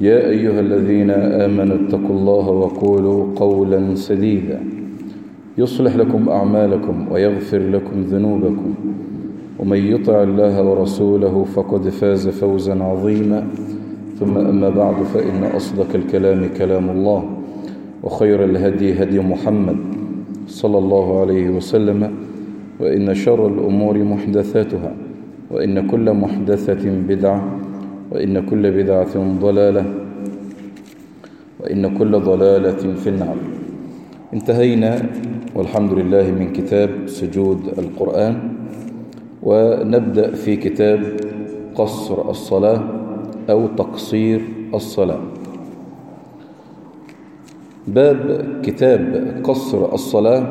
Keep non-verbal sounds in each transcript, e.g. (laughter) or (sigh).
يا أيها الذين آمنوا اتقوا الله وقولوا قولا سديدا. يصلح لكم أعمالكم ويغفر لكم ذنوبكم. ومن يطع الله ورسوله فقد فاز فوزا عظيما. ثم أما بعد فإن أصدق الكلام كلام الله وخير الهدي هدي محمد صلى الله عليه وسلم وإن شر الأمور محدثاتها وإن كل محدثة بدعة وإن كل بدعة ضلالة وإن كل ضلالة في النار. انتهينا والحمد لله من كتاب سجود القرآن ونبدأ في كتاب قصر الصلاة أو تقصير الصلاة. باب كتاب قصر الصلاة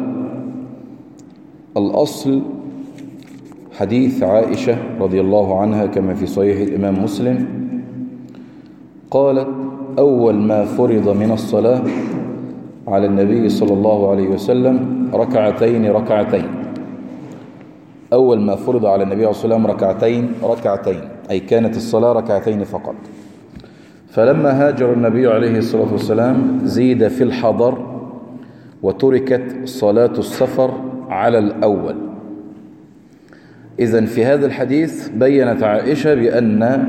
الأصل حديث عائشة رضي الله عنها كما في صحيح الإمام مسلم. قالت أول ما فرض من الصلاة على النبي صلى الله عليه وسلم ركعتين ركعتين. أول ما فرض على النبي صلى الله عليه وسلم ركعتين ركعتين. أي كانت الصلاة ركعتين فقط. فلما هاجر النبي عليه الصلاة والسلام زيد في الحضر وتركت صلاة السفر على الأول. إذا في هذا الحديث بينت عائشة بأن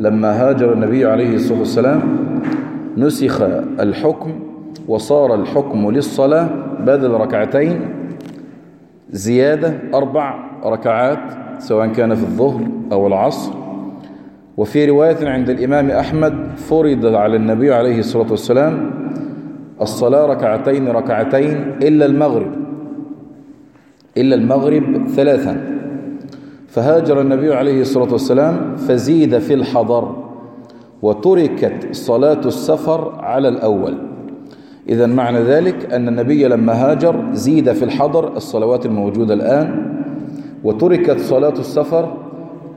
لما هاجر النبي عليه الصلاة والسلام نسخ الحكم وصار الحكم للصلاة بدل ركعتين زيادة أربع ركعات سواء كان في الظهر أو العصر. وفي رواية عند الإمام أحمد فرض على النبي عليه الصلاة والسلام الصلاة ركعتين ركعتين إلا المغرب. إلا المغرب ثلاثا. فهاجر النبي عليه الصلاة والسلام فزيد في الحضر وتركت صلاة السفر على الأول. إذا معنى ذلك أن النبي لما هاجر زيد في الحضر الصلوات الموجودة الآن وتركت صلاة السفر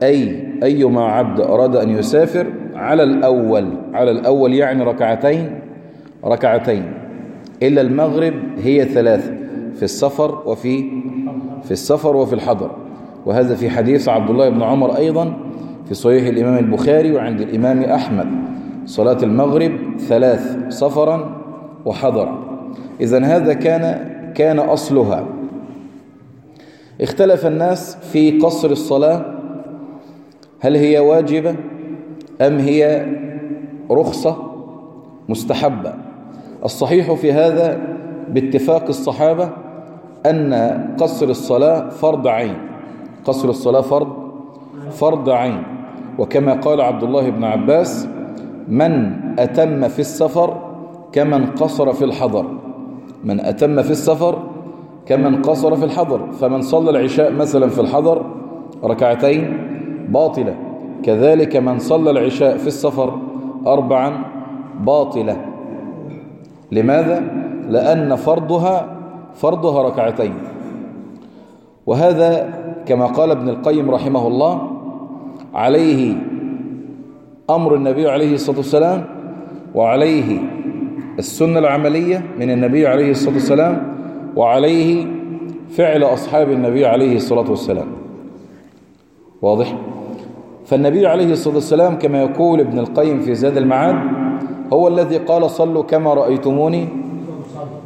أي أيما عبد أراد أن يسافر على الأول على الأول يعني ركعتين ركعتين إلا المغرب هي ثلاثة في السفر وفي في السفر وفي الحضر. وهذا في حديث عبد الله بن عمر أيضا في صحيح الإمام البخاري وعند الإمام أحمد. صلاة المغرب ثلاث سفرا وحضرا. إذا هذا كان كان أصلها. اختلف الناس في قصر الصلاة. هل هي واجبة؟ أم هي رخصة؟ مستحبة. الصحيح في هذا باتفاق الصحابة أن قصر الصلاة فرض عين. قصر الصلاة فرض فرض عين. وكما قال عبد الله بن عباس من أتم في السفر كمن قصر في الحضر. من أتم في السفر كمن قصر في الحضر. فمن صلى العشاء مثلا في الحضر ركعتين باطلة. كذلك من صلى العشاء في السفر أربعا باطلة. لماذا؟ لأن فرضها فرضها ركعتين. وهذا كما قال ابن القيم رحمه الله عليه أمر النبي عليه الصلاة والسلام وعليه السنة العملية من النبي عليه الصلاة والسلام وعليه فعل أصحاب النبي عليه الصلاة والسلام. واضح؟ فالنبي عليه الصلاة والسلام كما يقول ابن القيم في زاد المعاد هو الذي قال صلوا كما رأيتموني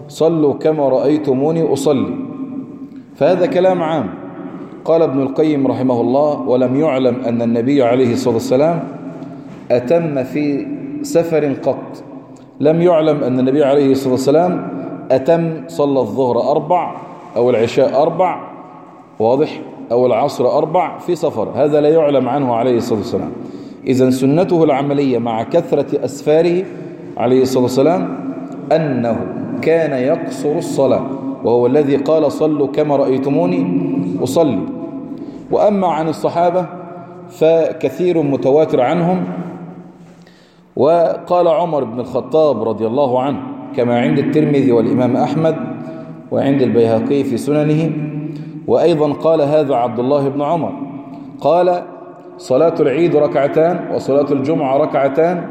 صلوا كما رأيتموني أصلي. فهذا كلام عام. قال ابن القيم رحمه الله ولم يعلم أن النبي عليه الصلاة والسلام أتم في سفر قط. لم يعلم أن النبي عليه الصلاة والسلام أتم صلى الظهر أربع أو العشاء أربع واضح أو العصر أربع في سفر. هذا لا يعلم عنه عليه الصلاة والسلام. إذا سنته العملية مع كثرة أسفاره عليه الصلاة والسلام أنه كان يقصر الصلاة. وهو الذي قال صلوا كما رأيتموني أصلي. وأما عن الصحابة فكثير متواتر عنهم. وقال عمر بن الخطاب رضي الله عنه كما عند الترمذي والإمام أحمد وعند البيهقي في سننه. وأيضا قال هذا عبد الله بن عمر. قال صلاة العيد ركعتان وصلاة الجمعة ركعتان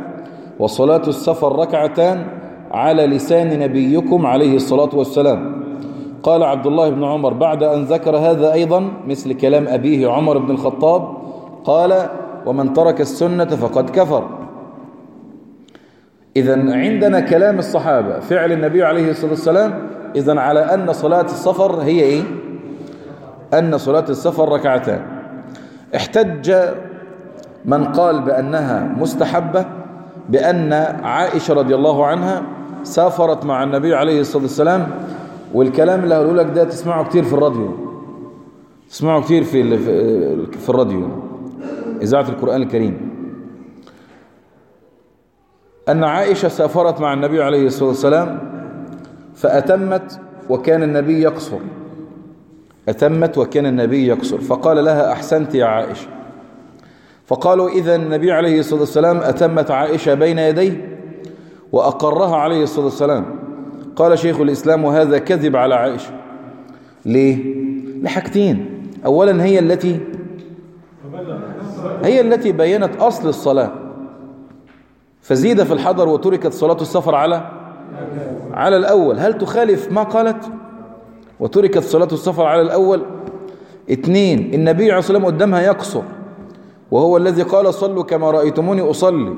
وصلاة السفر ركعتان على لسان نبيكم عليه الصلاة والسلام. قال عبد الله بن عمر بعد أن ذكر هذا أيضا مثل كلام أبيه عمر بن الخطاب قال ومن ترك السنة فقد كفر. إذا عندنا كلام الصحابة فعل النبي عليه الصلاة والسلام. إذا على أن صلاة السفر هي إيه؟ أن صلاة السفر ركعتان. احتج من قال بأنها مستحبة بأن عائشة رضي الله عنها سافرت مع النبي عليه الصلاة والسلام والكلام اللي هقوله لك ده تسمعه كتير في الراديو. تسمعه كتير في في الراديو. إذاعة القرآن الكريم. أن عائشة سافرت مع النبي عليه الصلاة والسلام فأتمت وكان النبي يقصر. أتمت وكان النبي يقصر. فقال لها أحسنت يا عائشة. فقالوا إذا النبي عليه الصلاة والسلام أتمت عائشة بين يديه وأقرها عليه الصلاة والسلام. قال شيخ الإسلام وهذا كذب على عائشة. ليه؟ لحاجتين. أولا هي التي هي التي بينت أصل الصلاة. فزيد في الحضر وتركت صلاة السفر على على الأول. هل تخالف ما قالت؟ وتركت صلاة السفر على الأول. اثنين النبي عليه الصلاة قدامها يقصر. وهو الذي قال صلوا كما رأيتموني أصلي.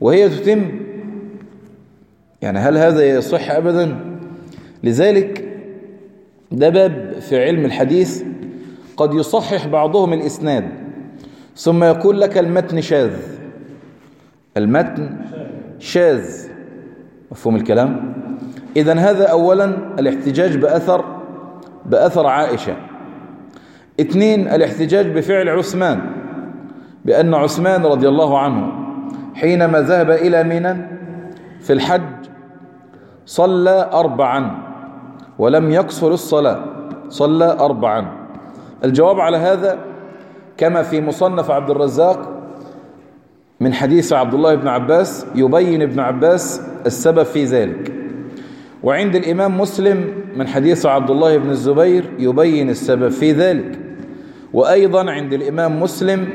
وهي تتم يعني هل هذا يصح أبدا؟ لذلك ده باب في علم الحديث قد يصحح بعضهم الإسناد ثم يقول لك المتن شاذ. المتن شاذ. مفهوم الكلام؟ إذا هذا أولا الاحتجاج بأثر بأثر عائشة. اثنين الاحتجاج بفعل عثمان بأن عثمان رضي الله عنه حينما ذهب إلى منى في الحج صلى أربعا ولم يقصر الصلاة. صلى أربعا. الجواب على هذا كما في مصنف عبد الرزاق من حديث عبد الله بن عباس يبين ابن عباس السبب في ذلك. وعند الإمام مسلم من حديث عبد الله بن الزبير يبين السبب في ذلك. وأيضا عند الإمام مسلم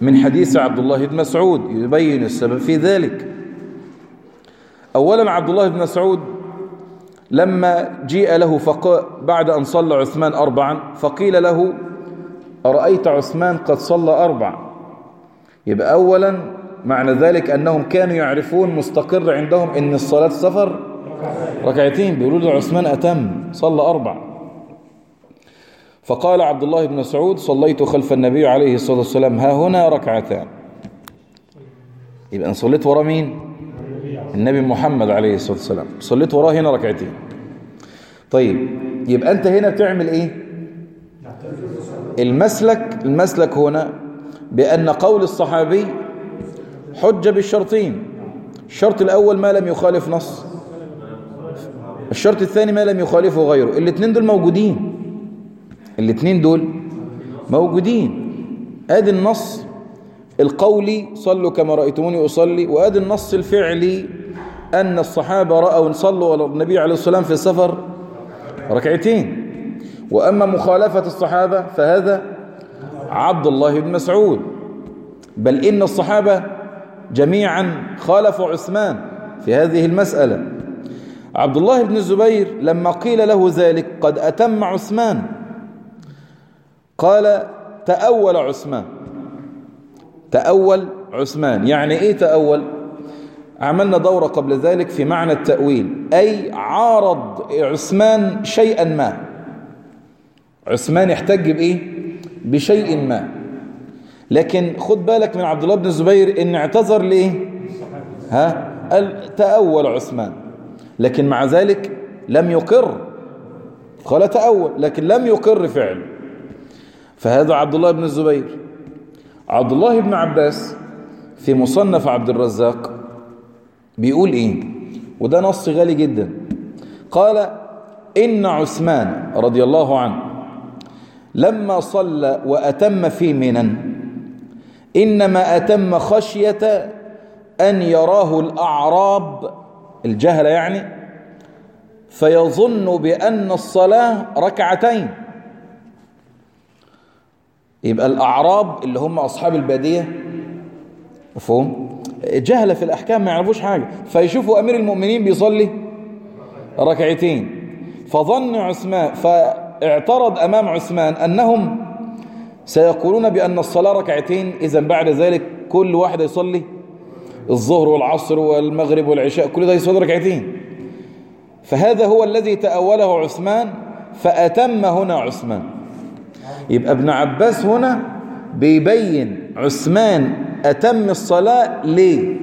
من حديث عبد الله بن مسعود يبين السبب في ذلك. أولا عبد الله بن مسعود لما جيء له فق... بعد أن صلى عثمان أربعا فقيل له أرأيت عثمان قد صلى أربع يبقى أولا معنى ذلك أنهم كانوا يعرفون مستقر عندهم أن الصلاة سفر ركعتين. بيقولوا له عثمان أتم صلى أربع فقال عبد الله بن مسعود صليت خلف النبي عليه الصلاة والسلام ها هنا ركعتان. يبقى أن صليت ورا مين؟ النبي محمد عليه الصلاة والسلام. صليت وراه هنا ركعتين. طيب يبقى أنت هنا بتعمل إيه؟ المسلك المسلك هنا بأن قول الصحابي حجة بالشرطين. الشرط الأول ما لم يخالف نص. الشرط الثاني ما لم يخالفه غيره. الاثنين دول موجودين. الاثنين دول موجودين. أدي النص القولي صلوا كما رأيتموني أصلي وأدي النص الفعلي أن الصحابة رأوا صلوا على النبي عليه الصلاة والسلام في السفر ركعتين. وأما مخالفة الصحابة فهذا عبد الله بن مسعود. بل إن الصحابة جميعا خالفوا عثمان في هذه المسألة. عبد الله بن الزبير لما قيل له ذلك قد أتم عثمان قال تأول عثمان. تأول عثمان. يعني إيه تأول؟ عملنا دورة قبل ذلك في معنى التأويل. أي عارض عثمان شيئا ما. عثمان يحتج بإيه؟ بشيء ما. لكن خد بالك من عبد الله بن الزبير إن اعتذر لإيه؟ ها؟ قال تأول عثمان. لكن مع ذلك لم يقر. قال تأول لكن لم يقر فعل. فهذا عبد الله بن الزبير. عبد الله بن عباس في مصنف عبد الرزاق بيقول إيه؟ وده نص غالي جدا. قال إن عثمان رضي الله عنه لما صلى وأتم في منن إنما أتم خشية أن يراه الأعراب الجهل يعني فيظن بأن الصلاة ركعتين. يبقى الأعراب اللي هم أصحاب البادية مفهوم؟ جهل في الأحكام ما يعرفوش حاجة. فيشوفوا أمير المؤمنين بيصلي ركعتين. فظن عثمان فاعترض أمام عثمان أنهم سيقولون بأن الصلاة ركعتين إذا بعد ذلك كل واحد يصلي الظهر والعصر والمغرب والعشاء كل ده يصلي ركعتين. فهذا هو الذي تأوله عثمان فأتم هنا عثمان. يبقى ابن عباس هنا بيبين عثمان أتم الصلاة ليه؟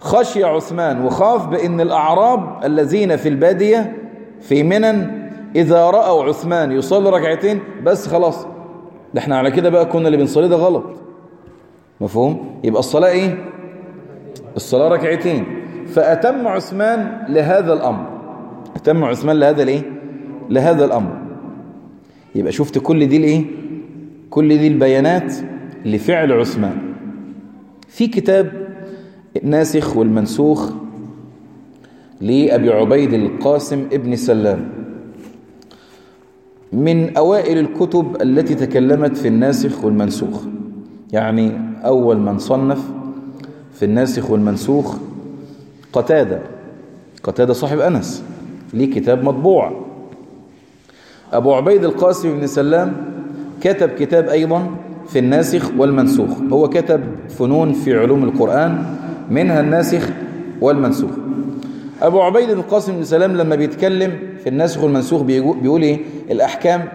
خشي عثمان وخاف بأن الأعراب الذين في البادية في منن إذا رأوا عثمان يصلي ركعتين بس خلاص. ده إحنا على كده بقى كنا اللي بنصلي ده غلط. مفهوم؟ يبقى الصلاة إيه؟ الصلاة ركعتين. فأتم عثمان لهذا الأمر. أتم عثمان لهذا الايه لهذا الأمر. يبقى شفت كل دي الايه؟ كل دي البيانات لفعل عثمان. في كتاب الناسخ والمنسوخ لأبي عبيد القاسم ابن سلام. من أوائل الكتب التي تكلمت في الناسخ والمنسوخ. يعني أول من صنف في الناسخ والمنسوخ قتادة قتادة صاحب أنس ليه كتاب مطبوع. أبو عبيد القاسم بن سلام كتب كتاب أيضا في الناسخ والمنسوخ. هو كتب فنون في علوم القرآن منها الناسخ والمنسوخ. أبو عبيد القاسم بن سلام لما بيتكلم في الناسخ والمنسوخ بيقول إيه؟ الأحكام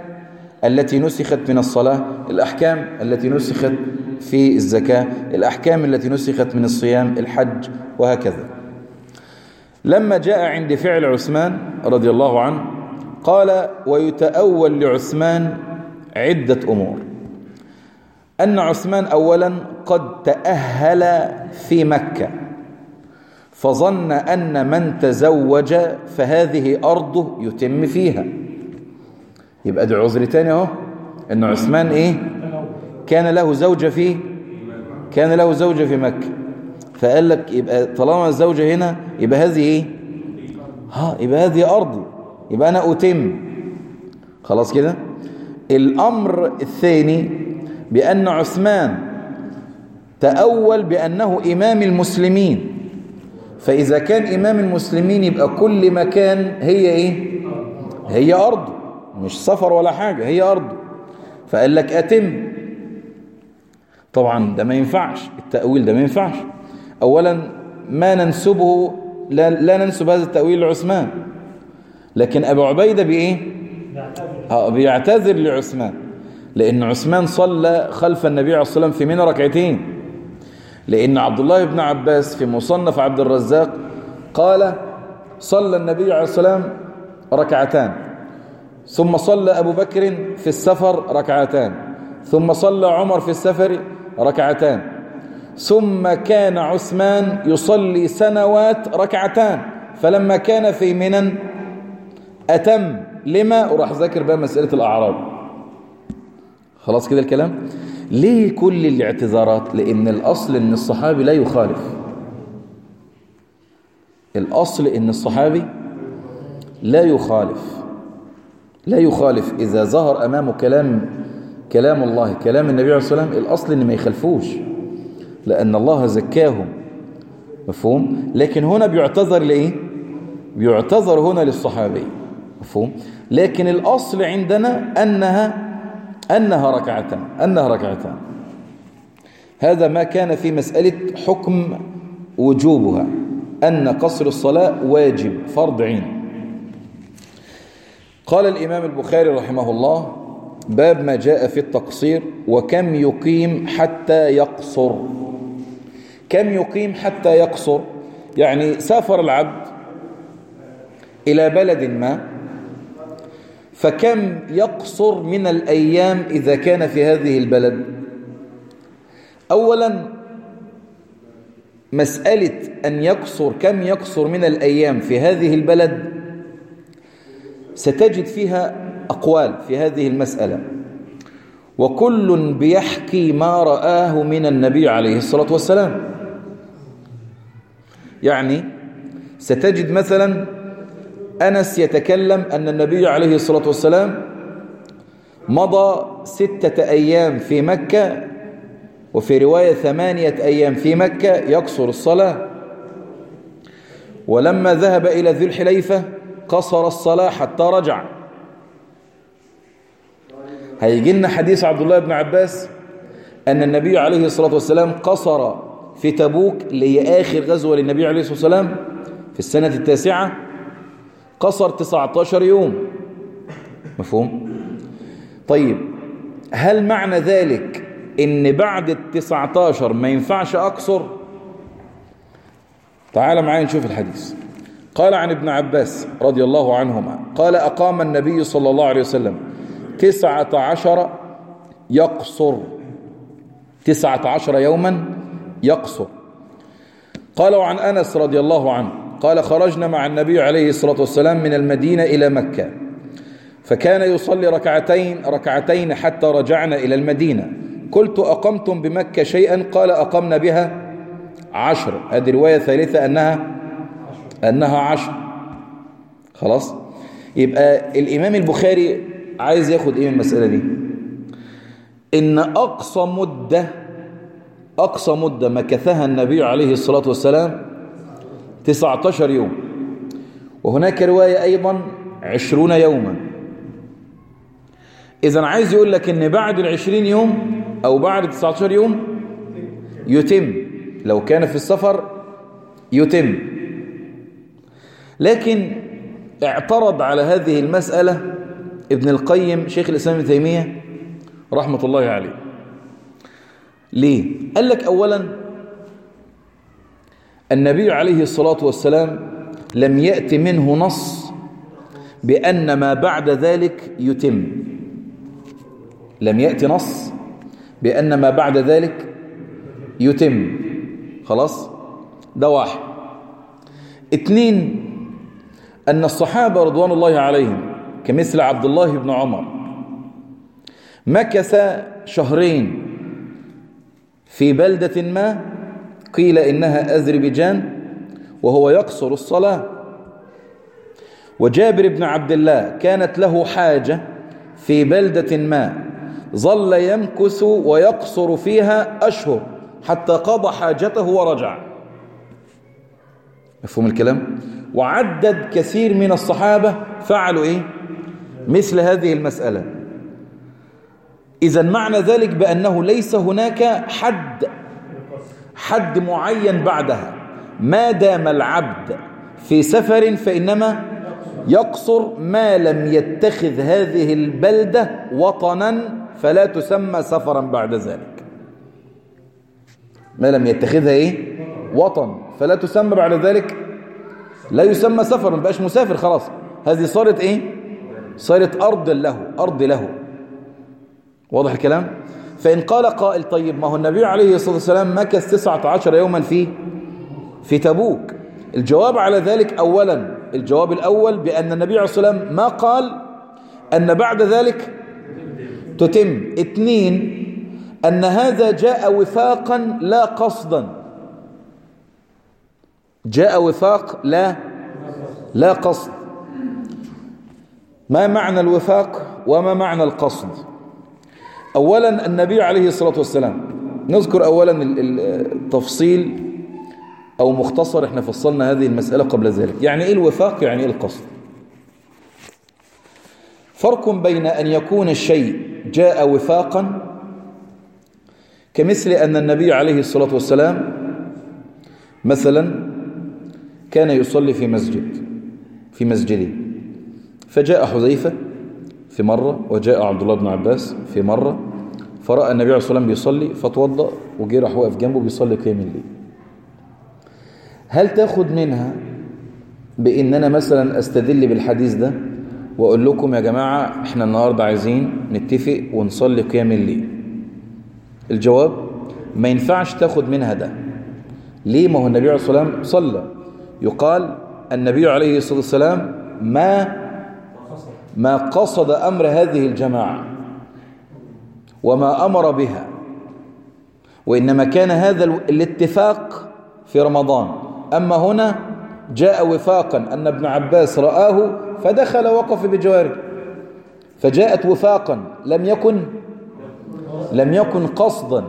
التي نسخت من الصلاة الأحكام التي نسخت في الزكاة الأحكام التي نسخت من الصيام الحج وهكذا. لما جاء عند فعل عثمان رضي الله عنه قال ويتأول لعثمان عدة أمور. أن عثمان أولا قد تأهل في مكة فظن أن من تزوج فهذه أرضه يتم فيها. يبقى ده عذر تاني أهو. أن عثمان إيه؟ كان له زوجة في كان له زوجة في مكة. فقال لك يبقى طالما الزوجة هنا يبقى هذه إيه؟ ها يبقى هذه أرضي يبقى أنا أتم. خلاص كده؟ الأمر الثاني بأن عثمان تأول بأنه إمام المسلمين. فإذا كان إمام المسلمين يبقى كل مكان هي إيه؟ هي أرض. مش سفر ولا حاجة هي أرض. فقال لك أتم. طبعا ده ما ينفعش. التأويل ده ما ينفعش. أولا ما ننسبه لا, لا ننسب هذا التأويل لعثمان. لكن أبو عبيدة بإيه؟ بيعتذر. لعثمان. لأن عثمان صلى خلف النبي عليه الصلاة والسلام في منى ركعتين؟ لأن عبد الله بن عباس في مصنف عبد الرزاق قال صلى النبي عليه الصلاة والسلام ركعتان. ثم صلى أبو بكر في السفر ركعتان. ثم صلى عمر في السفر ركعتان. ثم كان عثمان يصلي سنوات ركعتان. فلما كان في منن أتم لما؟ وراح ذاكر بقى مسألة الأعراب. خلاص كده الكلام؟ ليه كل الاعتذارات؟ لأن الأصل أن الصحابي لا يخالف. الأصل أن الصحابي لا يخالف. لا يخالف. إذا ظهر أمامه كلام كلام الله كلام النبي عليه الصلاة والسلام الأصل أن ما يخلفوش لأن الله زكاهم. مفهوم؟ لكن هنا بيعتذر لإيه؟ بيعتذر هنا للصحابي. مفهوم. لكن الأصل عندنا أنها أنها ركعتان أنها ركعتان. هذا ما كان في مسألة حكم وجوبها أن قصر الصلاة واجب فرض عين. قال الإمام البخاري رحمه الله باب ما جاء في التقصير وكم يقيم حتى يقصر. كم يقيم حتى يقصر؟ يعني سافر العبد إلى بلد ما فكم يقصر من الأيام إذا كان في هذه البلد؟ أولا مسألة أن يقصر كم يقصر من الأيام في هذه البلد؟ ستجد فيها أقوال في هذه المسألة. وكل بيحكي ما رآه من النبي عليه الصلاة والسلام. يعني ستجد مثلا أنس يتكلم أن النبي عليه الصلاة والسلام مضى ستة أيام في مكة وفي رواية ثمانية أيام في مكة يقصر الصلاة. ولما ذهب إلى ذي الحليفة قصر الصلاة حتى رجع. هيجي لنا حديث عبد الله بن عباس أن النبي عليه الصلاة والسلام قصر في تبوك اللي هي آخر غزوة للنبي عليه الصلاة والسلام في السنة التاسعة. قصر 19 يوم. مفهوم؟ طيب هل معنى ذلك إن بعد ال 19 ما ينفعش أقصر؟ تعال معايا نشوف الحديث. قال عن ابن عباس رضي الله عنهما قال أقام النبي صلى الله عليه وسلم تسعة عشر يقصر. تسعة عشر يوما يقصر. قال عن أنس رضي الله عنه قال خرجنا مع النبي عليه الصلاة والسلام من المدينة إلى مكة. فكان يصلي ركعتين ركعتين حتى رجعنا إلى المدينة. قلت أقمتم بمكة شيئا؟ قال أقمنا بها عشر. هذه رواية ثالثة أنها أنها عشر. خلاص؟ يبقى الإمام البخاري عايز ياخد إيه من المسألة دي؟ إن أقصى مدة أقصى مدة مكثها النبي عليه الصلاة والسلام 19 يوم. وهناك رواية أيضا عشرون يوما. إذا عايز يقول لك إن بعد العشرين يوم أو بعد 19 يوم يتم. لو كان في السفر يتم. لكن اعترض على هذه المسألة ابن القيم شيخ الإسلام ابن تيمية رحمة الله عليه. ليه؟ قال لك أولا النبي عليه الصلاة والسلام لم يأت منه نص بأن ما بعد ذلك يتم. لم يأتي نص بأن ما بعد ذلك يتم. خلاص؟ ده واحد. اتنين أن الصحابة رضوان الله عليهم كمثل عبد الله بن عمر مكث شهرين في بلدة ما قيل إنها أذربيجان وهو يقصر الصلاة. وجابر بن عبد الله كانت له حاجة في بلدة ما ظل يمكث ويقصر فيها أشهر حتى قضى حاجته ورجع. مفهوم الكلام؟ وعدد كثير من الصحابة فعلوا إيه؟ مثل هذه المسألة. إذا معنى ذلك بأنه ليس هناك حد حد معين بعدها. ما دام العبد في سفر فإنما يقصر ما لم يتخذ هذه البلدة وطنا فلا تسمى سفرا بعد ذلك. ما لم يتخذها إيه؟ وطن فلا تسمى بعد ذلك. لا يسمى سفر ما بقاش مسافر خلاص. هذه صارت إيه؟ صارت ارض له أرض له. واضح الكلام؟ فإن قال قائل طيب ما هو النبي عليه الصلاة والسلام مكث 19 يوما في في تبوك. الجواب على ذلك اولا الجواب الأول بأن النبي عليه الصلاة والسلام ما قال أن بعد ذلك تتم. اثنين أن هذا جاء وفاقا لا قصدا. جاء وفاق لا لا قصد. ما معنى الوفاق وما معنى القصد؟ أولا النبي عليه الصلاة والسلام. نذكر أولا التفصيل أو مختصر إحنا فصلنا هذه المسألة قبل ذلك. يعني إيه الوفاق؟ يعني إيه القصد؟ فرق بين أن يكون الشيء جاء وفاقا كمثل أن النبي عليه الصلاة والسلام مثلا كان يصلي في مسجد في مسجده. فجاء حذيفة في مرة وجاء عبد الله بن عباس في مرة. فرأى النبي عليه الصلاة والسلام بيصلي فتوضأ وجي راح واقف جنبه بيصلي قيام الليل. هل تاخد منها بإن أنا مثلا أستدل بالحديث ده وأقول لكم يا جماعة إحنا النهاردة عايزين نتفق ونصلي قيام الليل؟ الجواب ما ينفعش تاخد منها ده. ليه؟ ما هو النبي عليه الصلاة والسلام صلى. يقال النبي عليه الصلاة والسلام ما ما قصد أمر هذه الجماعة. وما أمر بها. وإنما كان هذا الاتفاق في رمضان. أما هنا جاء وفاقا. أن ابن عباس رآه فدخل وقف بجواره. فجاءت وفاقا. لم يكن لم يكن قصدا.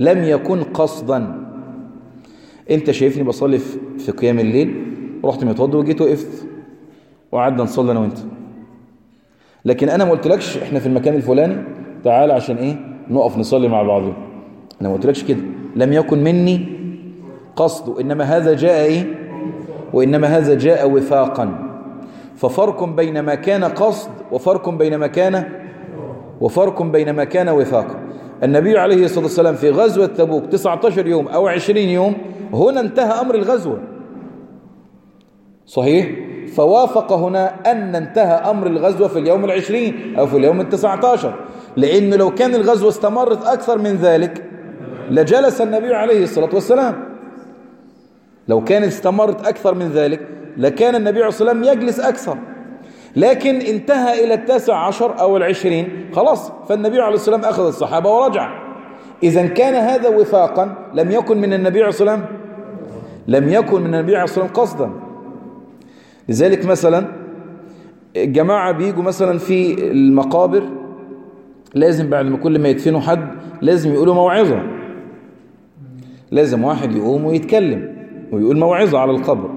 لم يكن قصدا. أنت شايفني بصلي في قيام الليل؟ رحت متوضى وجيت وقفت. وقعدنا نصلي أنا وأنت. لكن أنا ما قلتلكش إحنا في المكان الفلاني. تعال عشان إيه؟ نقف نصلي مع بعضنا أنا ما قلتلكش كده. لم يكن مني قصد انما هذا جاء إيه؟ وإنما هذا جاء وفاقا. ففرق بين ما كان قصد وفرق بين ما كان وفرق بين ما كان وفاقا. النبي عليه الصلاة والسلام في غزوة تبوك 19 يوم أو 20 يوم هنا انتهى أمر الغزوة. صحيح؟ فوافق هنا أن انتهى أمر الغزوة في اليوم العشرين أو في اليوم التسعة عشر لأنه لو كان الغزوة استمرت أكثر من ذلك لجلس النبي عليه الصلاة والسلام. لو كانت استمرت أكثر من ذلك لكان النبي عليه الصلاة والسلام يجلس أكثر. لكن انتهى إلى التاسع عشر أو العشرين خلاص فالنبي عليه الصلاة والسلام أخذ الصحابة ورجع. إذا كان هذا وفاقا لم يكن من النبي عليه الصلاة والسلام لم يكن من النبي عليه الصلاة والسلام قصدا. لذلك مثلا الجماعة بيجوا مثلا في المقابر لازم بعد ما كل ما يدفنوا حد لازم يقولوا موعظة. لازم واحد يقوم ويتكلم ويقول موعظة على القبر.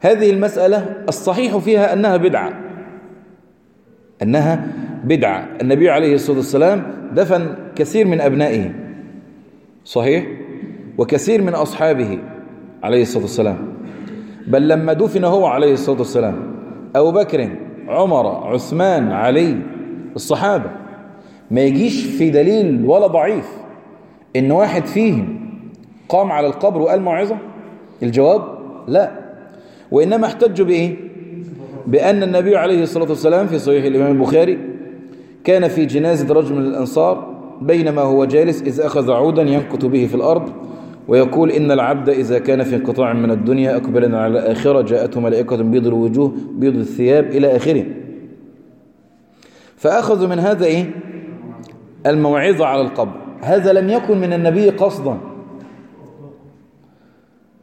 هذه المسألة الصحيح فيها أنها بدعة. أنها بدعة. النبي عليه الصلاة والسلام دفن كثير من أبنائه. صحيح؟ وكثير من أصحابه عليه الصلاة والسلام. بل لما دفن هو عليه الصلاة والسلام أبو بكر عمر عثمان علي الصحابة ما يجيش في دليل ولا ضعيف إن واحد فيهم قام على القبر وقال موعظة؟ الجواب لا. وإنما احتجوا بإيه؟ بأن النبي عليه الصلاة والسلام في صحيح الإمام البخاري كان في جنازة رجل من الأنصار بينما هو جالس إذ أخذ عودا ينكت به في الأرض ويقول إن العبد إذا كان في انقطاع من الدنيا أقبل على الآخرة جاءته ملائكة بيض الوجوه بيض الثياب إلى آخره. فأخذوا من هذا إيه؟ الموعظة على القبر. هذا لم يكن من النبي قصدا.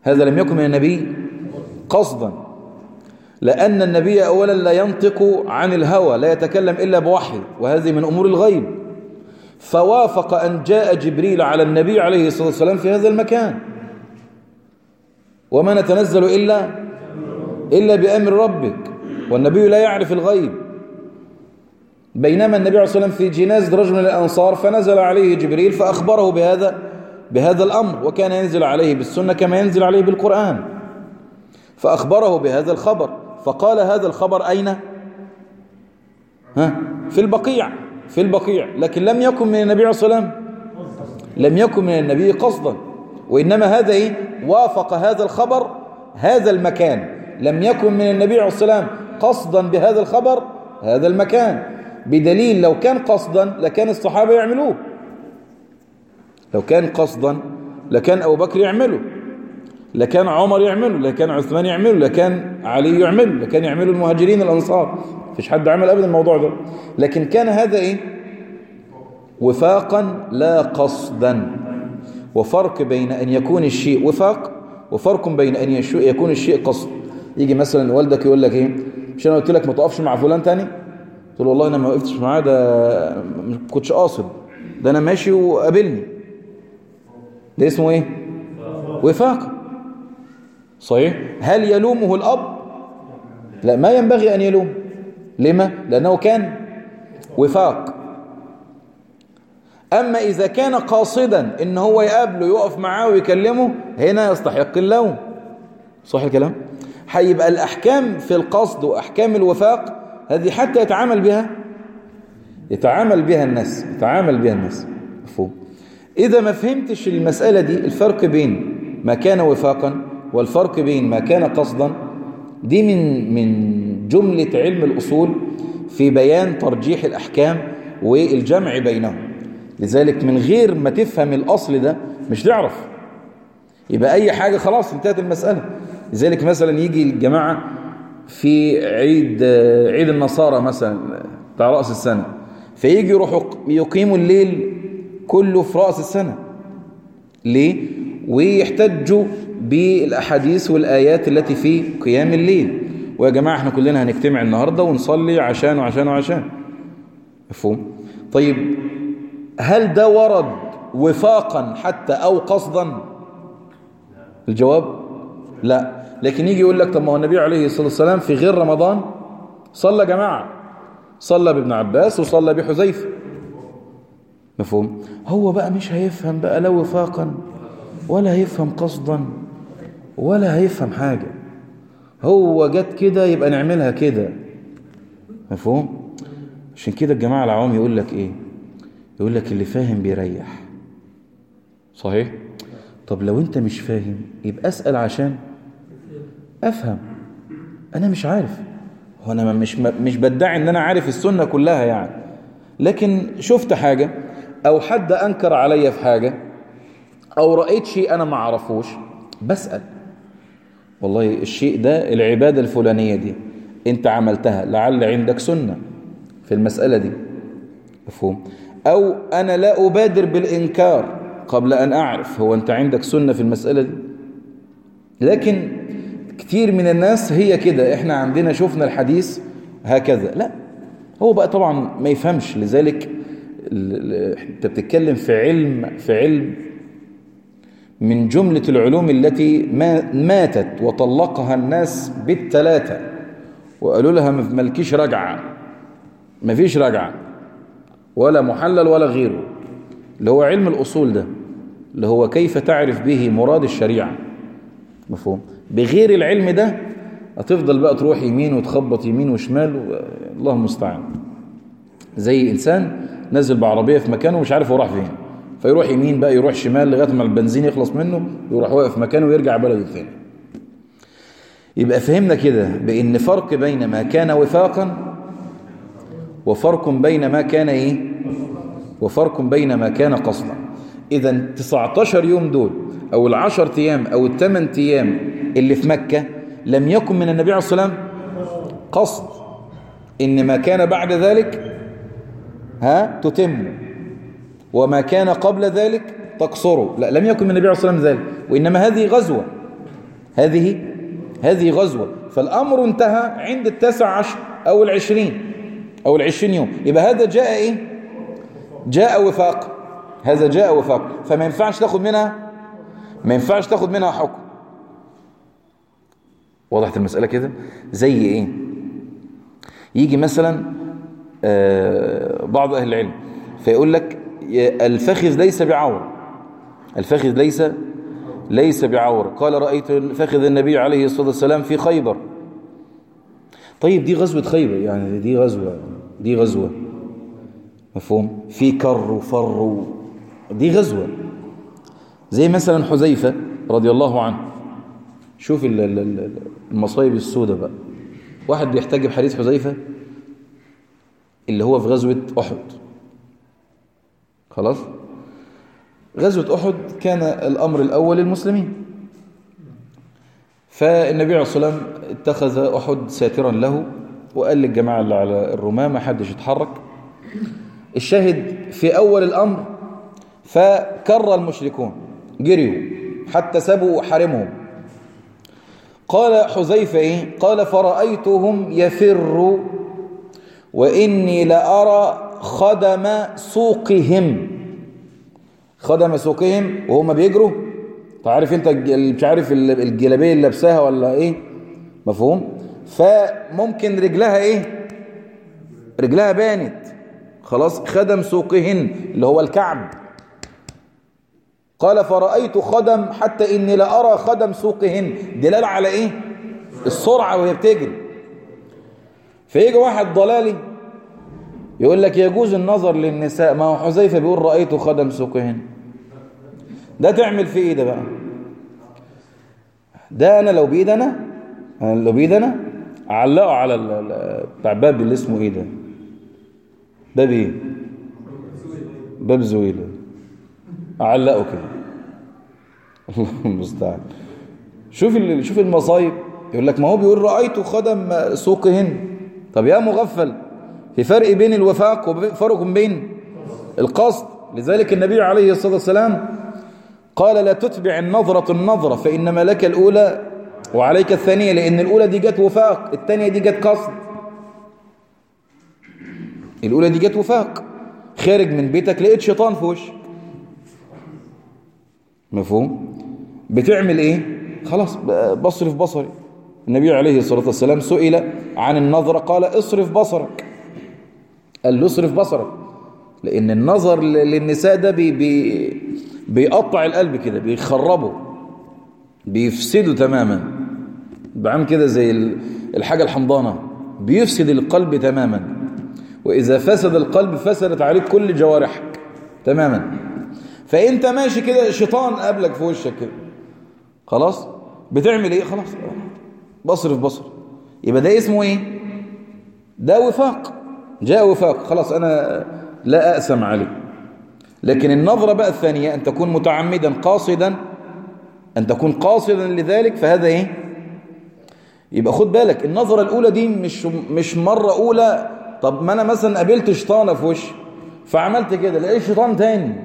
هذا لم يكن من النبي قصدا. لأن النبي أولا لا ينطق عن الهوى لا يتكلم إلا بوحي وهذه من أمور الغيب. فوافق أن جاء جبريل على النبي عليه الصلاة والسلام في هذا المكان. وما نتنزل إلا إلا بأمر ربك. والنبي لا يعرف الغيب. بينما النبي عليه الصلاة والسلام في جنازة رجل من الأنصار فنزل عليه جبريل فأخبره بهذا بهذا الأمر وكان ينزل عليه بالسنة كما ينزل عليه بالقرآن. فأخبره بهذا الخبر فقال هذا الخبر أين؟ ها؟ في البقيع في البقيع. لكن لم يكن من النبي عليه الصلاة والسلام لم يكن من النبي قصدا. وإنما هذا إيه؟ وافق هذا الخبر هذا المكان. لم يكن من النبي عليه الصلاة والسلام قصدا بهذا الخبر هذا المكان. بدليل لو كان قصدا لكان الصحابة يعملوه. لو كان قصدا لكان أبو بكر يعمله لكان عمر يعمله لكان عثمان يعمله لكان علي يعمله لكان يعمله المهاجرين الأنصار. فيش حد عمل أبدا الموضوع ده. لكن كان هذا إيه؟ وفاقا لا قصدا. وفرق بين أن يكون الشيء وفاق وفرق بين أن يكون الشيء قصد. يجي مثلا والدك يقول لك إيه؟ مش أنا قلت لك ما تقفش مع فلان تاني؟ تقول والله أنا ما وقفتش معاه ده ما كنتش قاصد ده أنا ماشي وقابلني. ده اسمه إيه؟ وفاق. صحيح؟ هل يلومه الأب؟ لا ما ينبغي أن يلوم. لما؟ لأنه كان وفاق. أما إذا كان قاصدا إن هو يقابله يقف معاه ويكلمه هنا يستحق اللوم. صح الكلام؟ هيبقى الأحكام في القصد وأحكام الوفاق هذه حتى يتعامل بها يتعامل بها الناس يتعامل بها الناس. مفهوم. إذا ما فهمتش المسألة دي الفرق بين ما كان وفاقا والفرق بين ما كان قصدا دي من من جملة علم الأصول في بيان ترجيح الأحكام والجمع بينهم. لذلك من غير ما تفهم الأصل ده مش تعرف. يبقى أي حاجة خلاص انتهت المسألة. لذلك مثلا يجي الجماعة في عيد عيد النصارى مثلا بتاع رأس السنة فيجي يروحوا يقيموا الليل كله في رأس السنة. ليه؟ ويحتجوا بالأحاديث والآيات التي في قيام الليل. ويا جماعة إحنا كلنا هنجتمع النهاردة ونصلي عشان وعشان وعشان. مفهوم؟ طيب هل ده ورد وفاقا حتى أو قصدا؟ الجواب؟ لا. لكن يجي يقول لك طب ما هو النبي عليه الصلاة والسلام في غير رمضان صلى جماعة. صلى بابن عباس وصلى بحذيفة. مفهوم؟ هو بقى مش هيفهم بقى لا وفاقا ولا هيفهم قصدا ولا هيفهم حاجة. هو جت كده يبقى نعملها كده. مفهوم؟ عشان كده الجماعة العوام يقول لك إيه؟ يقول لك اللي فاهم بيريح. صحيح؟ طب لو أنت مش فاهم يبقى أسأل عشان أفهم. أنا مش عارف. هو أنا مش مش بدعي إن أنا عارف السنة كلها يعني. لكن شفت حاجة أو حد أنكر عليا في حاجة أو رأيت شيء أنا ما أعرفوش بسأل. والله الشيء ده العبادة الفلانية دي أنت عملتها لعل عندك سنة في المسألة دي. مفهوم؟ أو أنا لا أبادر بالإنكار قبل أن أعرف هو أنت عندك سنة في المسألة دي. لكن كتير من الناس هي كده. إحنا عندنا شفنا الحديث هكذا. لا هو بقى طبعا ما يفهمش. لذلك أنت بتتكلم في علم في علم من جملة العلوم التي ما ماتت وطلقها الناس بالثلاثة وقالوا لها ملكيش رجعة مفيش رجعة ولا محلل ولا غيره. اللي هو علم الأصول ده. اللي هو كيف تعرف به مراد الشريعة. مفهوم؟ بغير العلم ده هتفضل بقى تروح يمين وتخبط يمين وشمال الله المستعان. زي إنسان نزل بعربية في مكانه ومش عارف هو راح فين. فيروح يمين بقى يروح شمال لغاية ما البنزين يخلص منه يروح واقف مكانه ويرجع بلده ثاني يبقى فهمنا كده بإن فرق بين ما كان وفاقا وفرق بين ما كان إيه؟ وفرق بين ما كان قصدا. اذا 19 يوم دول أو العشر أيام أو الثمان أيام اللي في مكة لم يكن من النبي عليه الصلاة قصد. ان ما كان بعد ذلك ها تتم. وما كان قبل ذلك تقصره. لا لم يكن من النبي عليه الصلاة ذلك. وإنما هذه غزوة. هذه هذه غزوة. فالأمر انتهى عند التاسع عشر أو العشرين أو العشرين يوم. يبقى هذا جاء إيه؟ جاء وفاق. هذا جاء وفاق فما ينفعش تاخد منها ما ينفعش تاخد منها حكم. وضحت المسألة كده؟ زي إيه؟ يجي مثلا آه بعض أهل العلم فيقول لك الفخذ ليس بعور. الفخذ ليس ليس بعور. قال رأيت فخذ النبي عليه الصلاة والسلام في خيبر. طيب دي غزوة خيبر يعني دي غزوة دي غزوة. مفهوم؟ في كر وفر دي غزوة. زي مثلا حذيفة رضي الله عنه. شوف المصايب السوداء بقى. واحد بيحتج بحديث حذيفة اللي هو في غزوة أحد. خلاص؟ غزوة أحد كان الأمر الأول للمسلمين. فالنبي عليه الصلاة والسلام اتخذ أحد ساترا له وقال للجماعة اللي على الرماة ما حدش يتحرك. الشاهد في أول الأمر فكر المشركون. جريوا حتى سبوا حرمهم قال حذيفة إيه؟ قال فرأيتهم يفروا وإني لأرى خدم سوقهم. خدم سوقهم وهم بيجروا. تعرف انت مش عارف الجلابية اللي لابساها ولا إيه؟ مفهوم. فممكن رجلها إيه؟ رجلها بانت. خلاص خدم سوقهن اللي هو الكعب. قال فرأيت خدم حتى إني لأرى خدم سوقهن. دلالة على إيه؟ السرعة وهي بتجري. فيجي واحد ضلالي يقول لك يجوز النظر للنساء. ما هو حذيفة بيقول رأيت خدم سوقهن. ده تعمل فيه إيه ده بقى؟ ده أنا لو بإيد أنا أنا لو بإيد أنا أعلقه على بتاع اللي اسمه إيه ده؟ باب إيه؟ باب زويلة. اعلقه كده الله المستعان شوف شوف المصايب. يقول لك ما هو بيقول رأيت خدم سوقهن. طب يا مغفل في فرق بين الوفاق وفرق بين القصد. لذلك النبي عليه الصلاة والسلام قال لا تتبع النظرة النظرة فإنما لك الأولى وعليك الثانية لأن الأولى دي جت وفاق الثانية دي جت قصد. الأولى دي جت وفاق. خارج من بيتك لقيت شيطان في وشك. مفهوم؟ بتعمل إيه؟ خلاص بصرف بصري. النبي عليه الصلاة والسلام سئل عن النظرة قال اصرف بصرك. قال له اصرف بصرك. لأن النظر للنساء ده بي بي بيقطع القلب كده بيخربه بيفسده تماما. بعمل كده زي ال- الحاجة الحمضانة بيفسد القلب تماما. وإذا فسد القلب فسدت عليك كل جوارحك تماما. فأنت ماشي كده شيطان قابلك في وشك كده. خلاص؟ بتعمل إيه؟ خلاص. بصرف بصر. يبقى ده اسمه إيه؟ ده وفاق. جاء وفاق. خلاص أنا لا أأسم عليه. لكن النظرة بقى الثانية أن تكون متعمدا قاصدا أن تكون قاصدا لذلك فهذا إيه؟ يبقى خد بالك النظرة الأولى دي مش مش مرة أولى. طب ما أنا مثلا قابلت شيطانة في وشي فعملت كده لقيت شيطان تاني.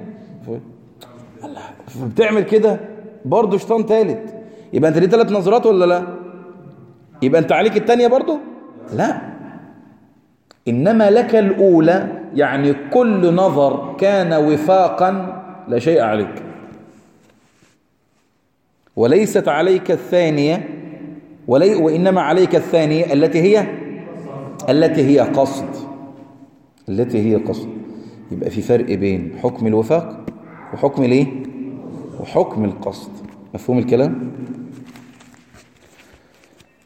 بتعمل كده برضه شيطان تالت. يبقى انت ليه ثلاث نظرات ولا لا؟ يبقى انت عليك التانية برضه؟ لا. إنما لك الأولى يعني كل نظر كان وفاقا لا شيء عليك. وليست عليك الثانية ولي وإنما عليك الثانية التي هي؟ التي هي قصد. التي هي قصد. يبقى في فرق بين حكم الوفاق وحكم الايه وحكم القصد. مفهوم الكلام؟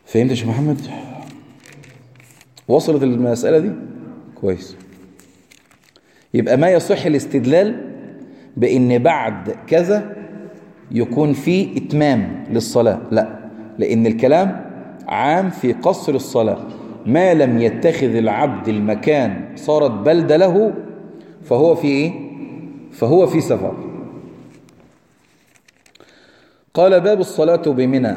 فهمت يا شيخ محمد؟ وصلت المسألة دي؟ كويس. يبقى ما يصح الاستدلال بأن بعد كذا يكون في إتمام للصلاة. لا لأن الكلام عام في قصر الصلاة. ما لم يتخذ العبد المكان صارت بلدة له فهو في إيه؟ فهو في سفر. قال باب الصلاة بمنى.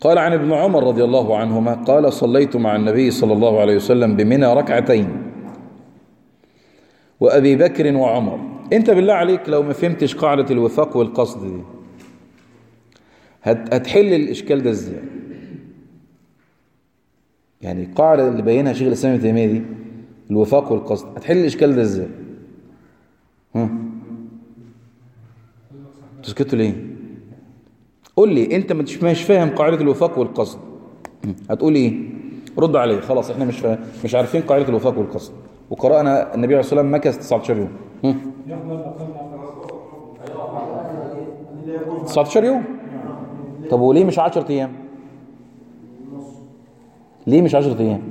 قال عن ابن عمر رضي الله عنهما قال صليت مع النبي صلى الله عليه وسلم بمنى ركعتين وأبي بكر وعمر. أنت بالله عليك لو ما فهمتش قاعدة الوفاق والقصد دي هت- هتحل الإشكال ده إزاي؟ يعني القاعدة اللي بينها شيخ الإسلام ابن تيمية دي الوفاق والقصد هتحل الإشكال ده إزاي؟ تسكتوا ليه؟ قول لي انت مش فاهم قاعدة الوفاق والقصد. هتقول إيه؟ رد عليه خلاص إحنا مش مش عارفين قاعدة الوفاق والقصد. وقرأنا النبي عليه الصلاة والسلام مكث 19 يوم. هم؟ 19 يوم؟ طب وليه مش 10 أيام؟ ليه مش 10 أيام؟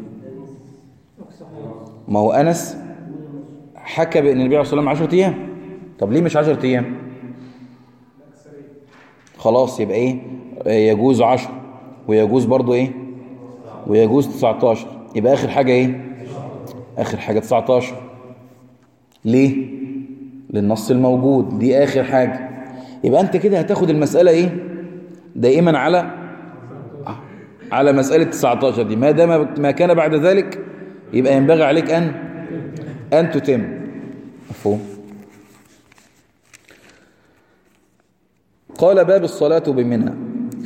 ما هو أنس حكى بأن النبي عليه الصلاة والسلام 10 أيام. طب ليه مش 10 أيام؟ خلاص يبقى إيه؟ يجوز 10 ويجوز برضو إيه؟ ويجوز 19 يبقى آخر حاجة إيه؟ آخر حاجة 19 ليه؟ للنص الموجود. دي آخر حاجة. يبقى أنت كده هتاخد المسألة إيه؟ دائما على على مسألة 19 دي. ما دام ما كان بعد ذلك يبقى ينبغي عليك أن أن تتم. مفهوم قال باب الصلاة بمنى.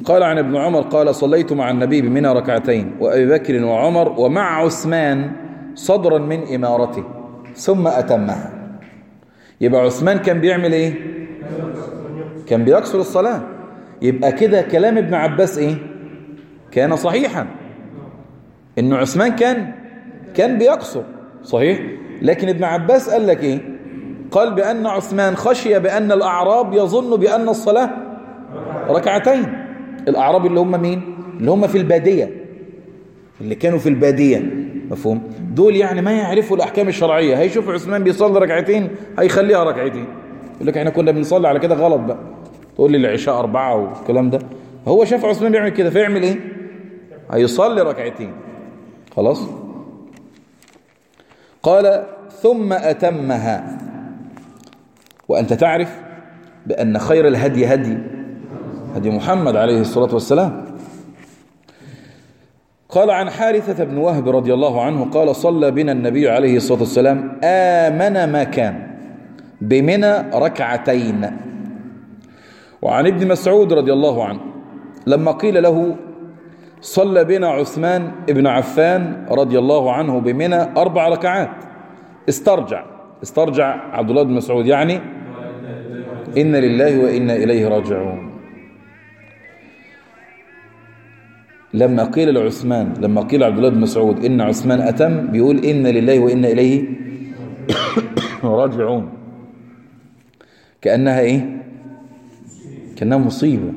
قال عن ابن عمر قال صليت مع النبي بمنى ركعتين وأبي بكر وعمر ومع عثمان صدرا من إمارته ثم أتمها. يبقى عثمان كان بيعمل إيه؟ كان بيكسر الصلاة. يبقى كده كلام ابن عباس إيه؟ كان صحيحا. إن عثمان كان كان بيكسر صحيح؟ لكن ابن عباس قال لك إيه؟ قال بأن عثمان خشي بأن الأعراب يظن بأن الصلاة ركعتين. الأعراب اللي هم مين؟ اللي هم في البادية. اللي كانوا في البادية. مفهوم؟ دول يعني ما يعرفوا الأحكام الشرعية. هيشوف عثمان بيصلي ركعتين هيخليها ركعتين. يقول لك إحنا كنا بنصلي على كده غلط بقى. تقول لي العشاء أربعة والكلام ده. هو شاف عثمان بيعمل كده فيعمل إيه؟ هيصلي ركعتين. خلاص؟ قال ثم أتمها. وأنت تعرف بأن خير الهدي هدي هدي محمد عليه الصلاة والسلام. قال عن حارثة بن وهب رضي الله عنه قال صلى بنا النبي عليه الصلاة والسلام آمن ما كان بمنى ركعتين. وعن ابن مسعود رضي الله عنه لما قيل له صلى بنا عثمان ابن عفان رضي الله عنه بمنى أربع ركعات استرجع. استرجع عبد الله بن مسعود يعني إن لله وإنا إليه راجعون. لما قيل لعثمان لما قيل عبد الله بن مسعود إن عثمان أتم بيقول إن لله وإنا إليه (coughs) راجعون. كأنها إيه؟ كأنها مصيبة.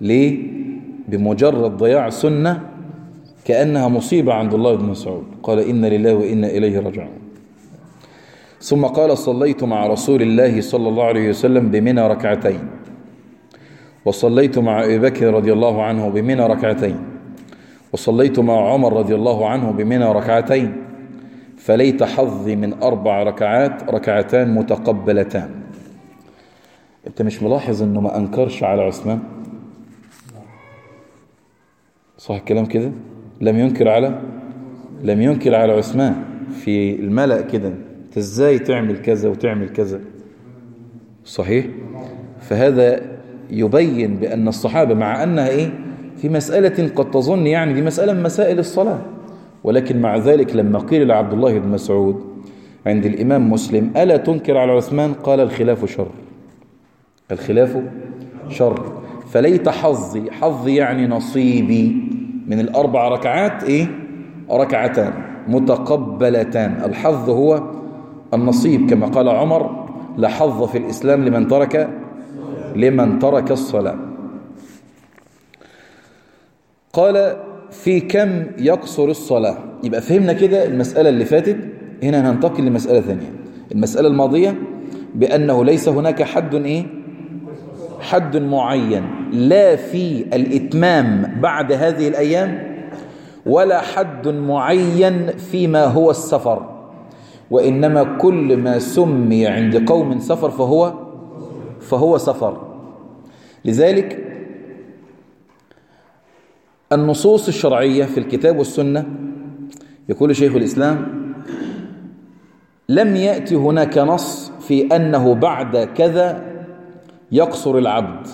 ليه؟ بمجرد ضياع سنة كأنها مصيبة عند الله بن مسعود. قال إن لله وإنا إليه راجعون. ثم قال صليت مع رسول الله صلى الله عليه وسلم بمنى ركعتين. وصليت مع أبي بكر رضي الله عنه بمنى ركعتين. وصليت مع عمر رضي الله عنه بمنى ركعتين. فليت حظي من أربع ركعات ركعتان متقبلتان. أنت مش ملاحظ أنه ما أنكرش على عثمان؟ صح الكلام كده؟ لم ينكر على لم ينكر على عثمان في الملأ كده. أنت إزاي تعمل كذا وتعمل كذا؟ صحيح؟ فهذا يبين بأن الصحابة مع أنها إيه؟ في مسألة قد تظن يعني دي مسألة من مسائل الصلاة. ولكن مع ذلك لما قيل لعبد الله بن مسعود عند الإمام مسلم ألا تنكر على عثمان؟ قال الخلاف شر. الخلاف شر. فليت حظي حظي يعني نصيبي من الأربع ركعات إيه؟ ركعتان متقبلتان. الحظ هو النصيب كما قال عمر لا حظ في الإسلام لمن ترك لمن ترك الصلاة. قال في كم يقصر الصلاة؟ يبقى فهمنا كده المسألة اللي فاتت هنا هننتقل لمسألة ثانية. المسألة الماضية بأنه ليس هناك حد إيه؟ حد معين. لا في الإتمام بعد هذه الأيام ولا حد معين فيما هو السفر. وإنما كل ما سمي عند قوم سفر فهو فهو سفر. لذلك النصوص الشرعية في الكتاب والسنة يقول شيخ الإسلام لم يأتي هناك نص في أنه بعد كذا يقصر العبد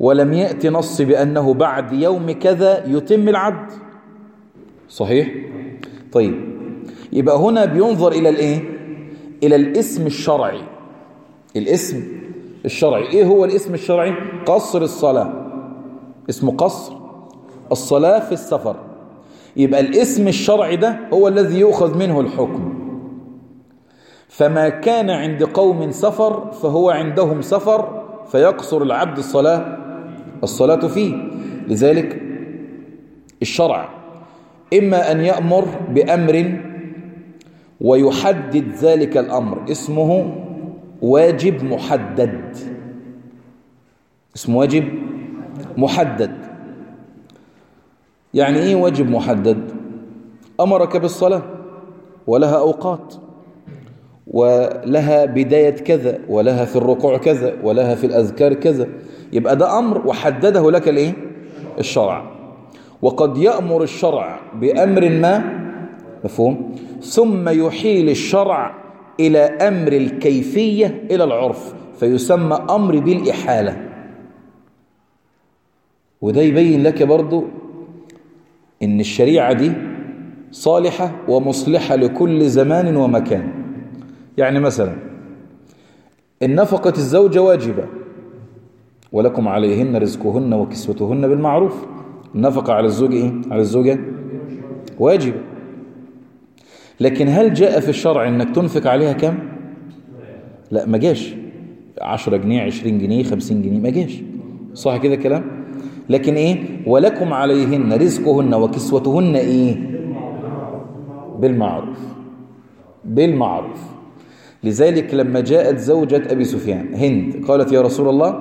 ولم يأتي نص بأنه بعد يوم كذا يتم العبد. صحيح؟ طيب. يبقى هنا بينظر إلى الإيه؟ إلى الاسم الشرعي. الاسم الشرعي. إيه هو الاسم الشرعي؟ قصر الصلاة. اسمه قصر. الصلاة في السفر. يبقى الاسم الشرعي ده هو الذي يؤخذ منه الحكم. فما كان عند قوم سفر فهو عندهم سفر فيقصر العبد الصلاة الصلاة فيه. لذلك الشرع. إما أن يأمر بأمر ويحدد ذلك الأمر. اسمه واجب محدد. اسمه واجب محدد. يعني إيه واجب محدد؟ أمرك بالصلاة ولها أوقات ولها بداية كذا ولها في الركوع كذا ولها في الأذكار كذا. يبقى ده أمر وحدده لك الإيه؟ الشرع. وقد يأمر الشرع بأمر ما؟ مفهوم؟ ثم يحيل الشرع إلى أمر الكيفية إلى العرف فيسمى أمر بالإحالة. وده يبين لك برضو إن الشريعة دي صالحة ومصلحة لكل زمان ومكان. يعني مثلا النفقة الزوجة واجبة ولكم عليهن رزقهن وكسوتهن بالمعروف. النفقة على الزوج إيه؟ على الزوجة واجبة. لكن هل جاء في الشرع أنك تنفق عليها كم؟ لا ما جاش. 10 جنيه 20 جنيه 50 جنيه ما جاش. صح كده كلام لكن إيه؟ ولكم عليهن رزقهن وكسوتهن إيه؟ بالمعروف. بالمعروف. لذلك لما جاءت زوجة أبي سفيان هند قالت يا رسول الله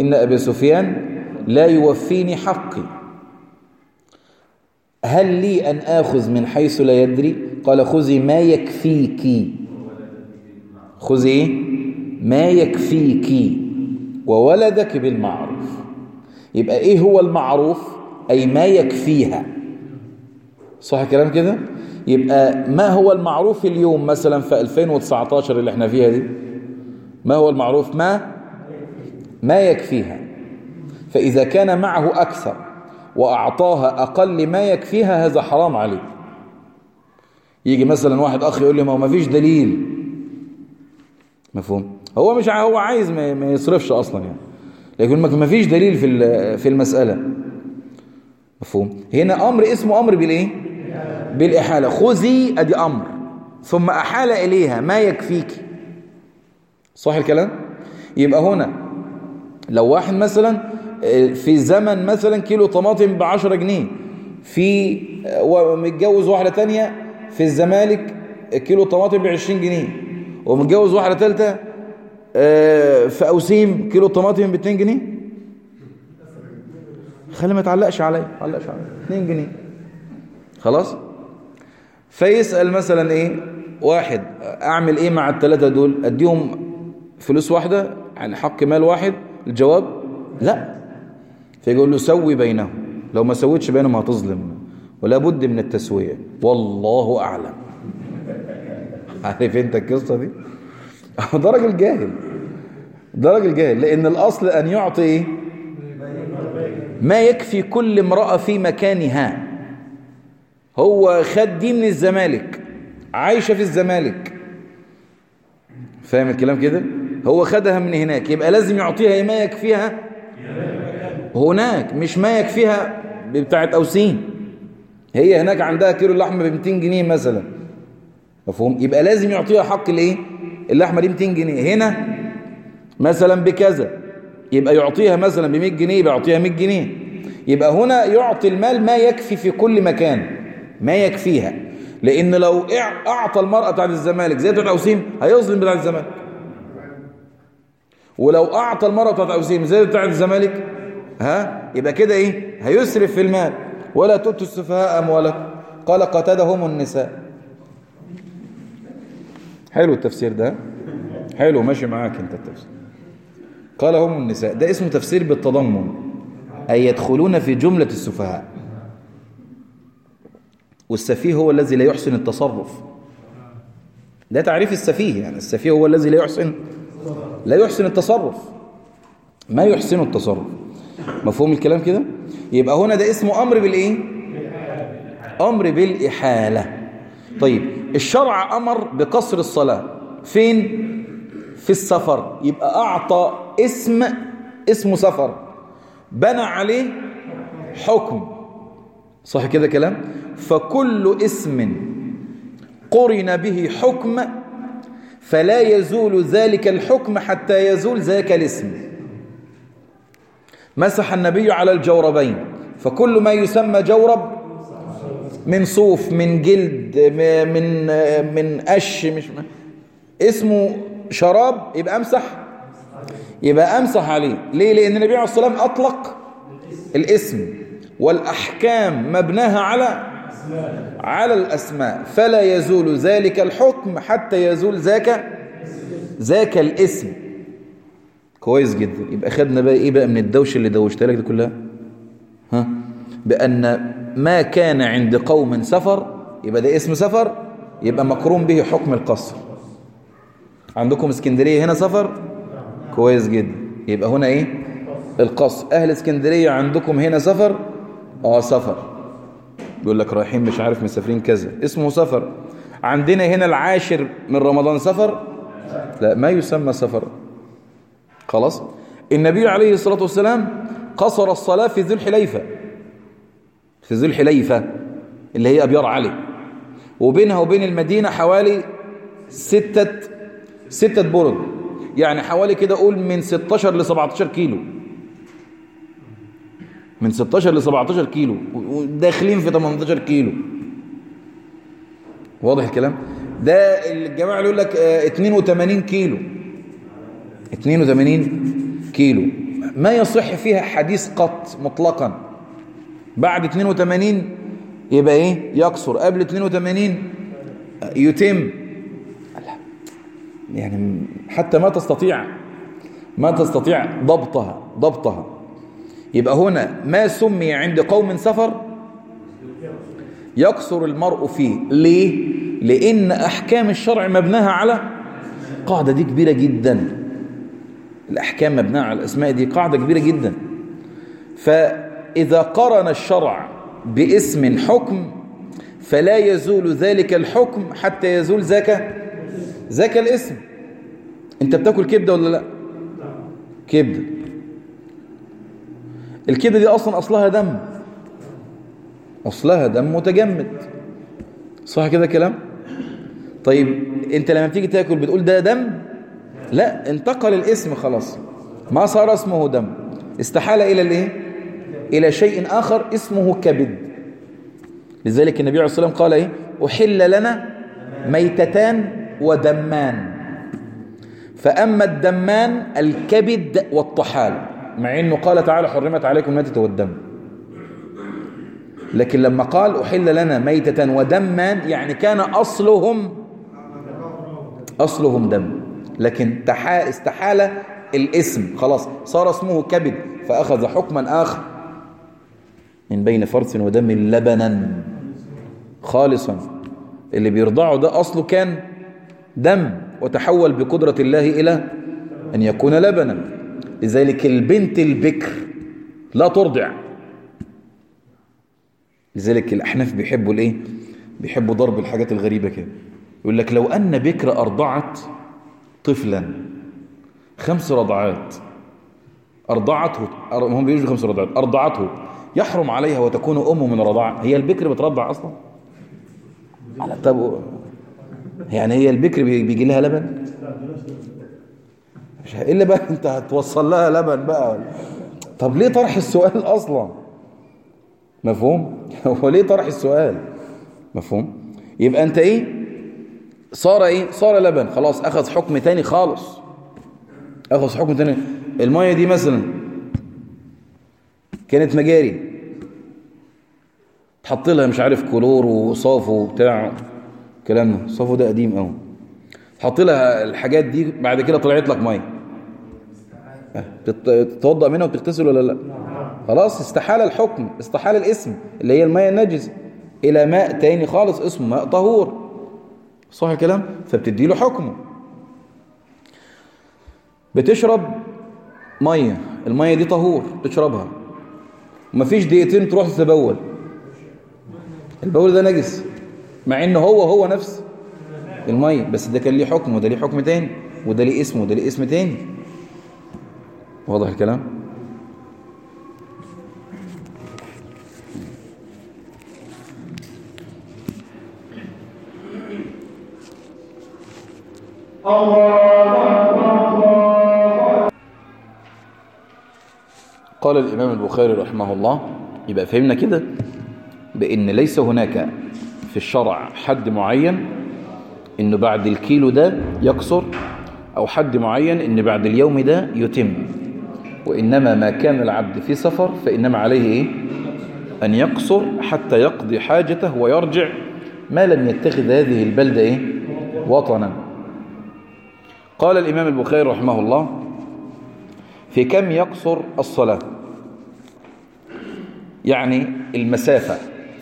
إن أبي سفيان لا يوفيني حقي. هل لي أن آخذ من حيث لا يدري؟ قال خذي ما يكفيك. خذي؟ ما يكفيك وولدك بالمعروف. يبقى إيه هو المعروف؟ أي ما يكفيها. صح الكلام كده؟ يبقى ما هو المعروف اليوم مثلا في 2019 اللي إحنا فيها دي؟ ما هو المعروف؟ ما؟ ما يكفيها. فإذا كان معه أكثر وأعطاها أقل ما يكفيها هذا حرام عليه. يجي مثلا واحد أخ يقول لي ما هو ما فيش دليل. مفهوم؟ هو مش هو عايز ما يصرفش أصلا يعني. لكن ما فيش دليل في في المسألة. مفهوم؟ هنا أمر اسمه أمر بالإيه؟ بالإحالة. خذي أدي أمر. ثم أحال إليها ما يكفيك. صح الكلام؟ يبقى هنا لو واحد مثلا في زمن مثلا كيلو طماطم بعشرة جنيه في ومتجوز واحدة تانية في الزمالك كيلو طماطم بعشرين جنيه ومتجوز واحدة تالتة في أوسيم كيلو طماطم باتنين جنيه. خلي ما تعلقش عليا ما تعلقش عليا. اتنين جنيه. خلاص؟ فيسأل مثلا إيه؟ واحد أعمل إيه مع الثلاثة دول؟ أديهم فلوس واحدة؟ يعني حق مال واحد؟ الجواب لا. فيقول له سوي بينهم لو ما سويتش بينهم هتظلم. ولا بد من التسوية. والله أعلم. عارف أنت القصة دي؟ (laughs) ده راجل جاهل. ده راجل جاهل. لأن الأصل أن يعطي إيه ما يكفي كل امرأة في مكانها. هو خد دي من الزمالك. عايشة في الزمالك. فاهم الكلام كده؟ هو خدها من هناك. يبقى لازم يعطيها ما يكفيها؟ هناك. مش ما يكفيها بتاعت أوسين. هي هناك عندها كيلو اللحمة ب 200 جنيه مثلا. مفهوم؟ يبقى لازم يعطيها حق الايه اللحمة دي 200 جنيه. هنا مثلا بكذا. يبقى يعطيها مثلا ب 100 جنيه يبقى يعطيها 100 جنيه. يبقى هنا يعطي المال ما يكفي في كل مكان. ما يكفيها. لأن لو أعطى المرأة بتاعت الزمالك زي بتاعت أوسيم هيظلم بتاعت الزمالك. ولو أعطى المرأة بتاعت أوسيم زي بتاعت الزمالك ها؟ يبقى كده إيه؟ هيسرف في المال. ولا تؤتوا السفهاء أموالكم. قال قتدهم النساء. حلو التفسير ده. حلو ماشي معاك انت التفسير. قال هم النساء. ده اسمه تفسير بالتضمن. أي يدخلون في جملة السفهاء. والسفيه هو الذي لا يحسن التصرف. ده تعريف السفيه يعني السفيه هو الذي لا يحسن لا يحسن التصرف. ما يحسن التصرف. مفهوم الكلام كده؟ يبقى هنا ده اسمه أمر بالإيه؟ أمر بالإحالة. طيب الشرع أمر بقصر الصلاة. فين؟ في السفر. يبقى أعطى اسم اسمه سفر. بنى عليه حكم. صح كده كلام؟ فكل اسم قرن به حكم فلا يزول ذلك الحكم حتى يزول ذاك الاسم. مسح النبي على الجوربين. فكل ما يسمى جورب من صوف من جلد من من قش مش اسمه شراب يبقى أمسح يبقى أمسح عليه. ليه؟ لأن النبي عليه الصلاة والسلام أطلق الاسم والأحكام مبناها على على الأسماء. فلا يزول ذلك الحكم حتى يزول ذاك ذاك الاسم. كويس جدا. يبقى خدنا بقى إيه بقى من الدوشة اللي دوشتها لك دي كلها؟ ها؟ بأن ما كان عند قوم سفر يبقى ده اسم سفر يبقى مقرون به حكم القصر. عندكم اسكندرية هنا سفر؟ كويس جدا. يبقى هنا إيه؟ القصر. أهل اسكندرية عندكم هنا سفر؟ آه سفر. يقول لك رايحين مش عارف مسافرين كذا. اسمه سفر. عندنا هنا العاشر من رمضان سفر؟ لا ما يسمى سفر. خلاص. النبي عليه الصلاة والسلام قصر الصلاة في ذي الحليفة في ذي الحليفة اللي هي أبيار علي. وبينها وبين المدينة حوالي ستة ستة برد يعني حوالي كده أقول من 16 ل 17 كيلو. من 16 ل 17 كيلو. وداخلين في 18 كيلو. واضح الكلام؟ ده الجماعة يقول لك 82 كيلو. 82 كيلو. ما يصح فيها حديث قط مطلقا. بعد 82 يبقى إيه؟ يقصر قبل 82 يتم. يعني حتى ما تستطيع ما تستطيع ضبطها ضبطها. يبقى هنا ما سمي عند قوم سفر يقصر المرء فيه. ليه؟ لأن أحكام الشرع مبناها على قاعدة دي كبيرة جدا. الأحكام مبناها على الأسماء دي قاعدة كبيرة جدا. فإذا قرن الشرع باسم حكم فلا يزول ذلك الحكم حتى يزول ذاك ذاك الاسم. أنت بتاكل كبدة ولا لا؟ كبدة. الكبدة دي أصلا أصلها دم. أصلها دم متجمد. صح كده كلام طيب أنت لما بتيجي تاكل بتقول ده دم؟ لا انتقل الاسم خلاص. ما صار اسمه دم. استحال إلى الإيه؟ إلى شيء آخر اسمه كبد. لذلك النبي عليه الصلاة والسلام قال إيه؟ أحل لنا ميتتان ودمان. فأما الدمان الكبد والطحال مع أنه قال تعالى حرمت عليكم الميتة والدم. لكن لما قال أحل لنا ميتة ودما يعني كان أصلهم أصلهم دم. لكن استحال الاسم. خلاص صار اسمه كبد فأخذ حكما آخر. من بين فرث ودم لبنا. خالصا. اللي بيرضعه ده أصله كان دم وتحول بقدرة الله إلى أن يكون لبنا. لذلك البنت البكر لا ترضع. لذلك الأحناف بيحبوا الإيه؟ بيحبوا ضرب الحاجات الغريبة كده. يقول لك لو أن بكر أرضعت طفلا. خمس رضعات. أرضعته هم بيقولوا خمس رضعات. أرضعته. يحرم عليها وتكون أمه من رضاعة هي البكر بترضع أصلا؟ على طب يعني هي البكر بيجي لها لبن؟ مش إيه اللي بقى؟ (laughs) أنت هتوصل لها لبن بقى طب ليه طرح السؤال أصلا؟ مفهوم؟ (laughs) هو ليه طرح السؤال؟ مفهوم؟ يبقى أنت إيه؟ صار إيه؟ صار لبن. خلاص أخذ حكم تاني خالص. أخذ حكم تاني. المية دي مثلا كانت مجاري. تحط لها مش عارف كلور وصافو وبتاع الكلام ده. صافو ده قديم قوي تحط لها الحاجات دي بعد كده طلعت لك مية. تتوضأ منها وتغتسل ولا لا؟ خلاص استحال الحكم استحال الاسم اللي هي المية النجس. إلى ماء تاني خالص اسمه ماء طهور. صح الكلام؟ فبتدي له حكمه. بتشرب مية المية دي طهور تشربها. ومفيش دقيقتين تروح تتبول. البول ده نجس مع انه هو هو نفس المية بس ده كان ليه حكم وده ليه حكم تاني وده ليه اسم وده ليه اسم تاني. واضح الكلام؟ قال الإمام البخاري رحمه الله يبقى فهمنا كده بأن ليس هناك في الشرع حد معين انه بعد الكيلو ده يقصر أو حد معين إن بعد اليوم ده يتم. وإنما ما كان العبد في سفر فإنما عليه إيه؟ أن يقصر حتى يقضي حاجته ويرجع ما لم يتخذ هذه البلدة إيه؟ وطنا. قال الإمام البخاري رحمه الله في كم يقصر الصلاة؟ يعني المسافة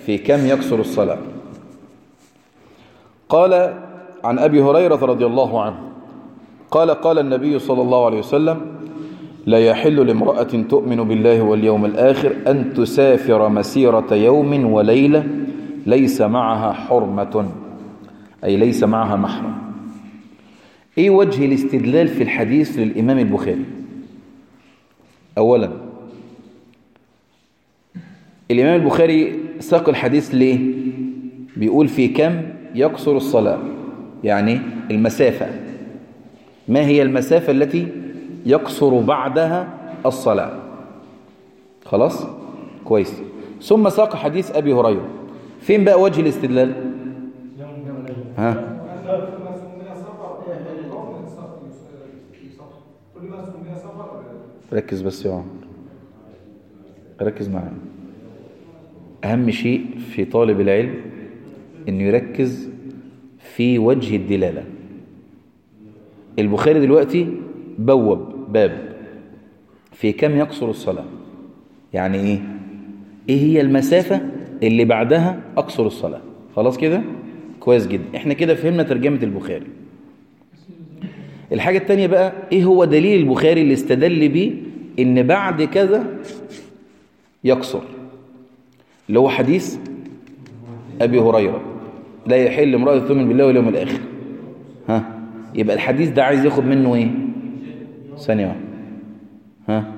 في كم يقصر الصلاة؟ قال عن أبي هريرة رضي الله عنه قال قال النبي صلى الله عليه وسلم لا يحل لامرأة تؤمن بالله واليوم الآخر أن تسافر مسيرة يوم وليلة ليس معها حرمة أي ليس معها محرم. إيه وجه الاستدلال في الحديث للإمام البخاري؟ أولا الإمام البخاري ساق الحديث ليه؟ بيقول في كم يقصر الصلاة يعني المسافة. ما هي المسافة التي يقصر بعدها الصلاة؟ خلاص؟ كويس. ثم ساق حديث أبي هريرة. فين بقى وجه الاستدلال؟ ها؟ ركز بس يا عمر. ركز معايا. أهم شيء في طالب العلم إنه يركز في وجه الدلالة. البخاري دلوقتي بوب باب. في كم يقصر الصلاة؟ يعني إيه؟ إيه هي المسافة اللي بعدها أقصر الصلاة؟ خلاص كده؟ كويس جدا. إحنا كده فهمنا ترجمة البخاري. الحاجة التانية بقى إيه هو دليل البخاري اللي استدل بيه إن بعد كذا يقصر؟ اللي هو حديث أبي هريرة. لا يحل امرأة تؤمن بالله واليوم الآخر. ها؟ يبقى الحديث ده عايز ياخد منه إيه؟ ثانية ها؟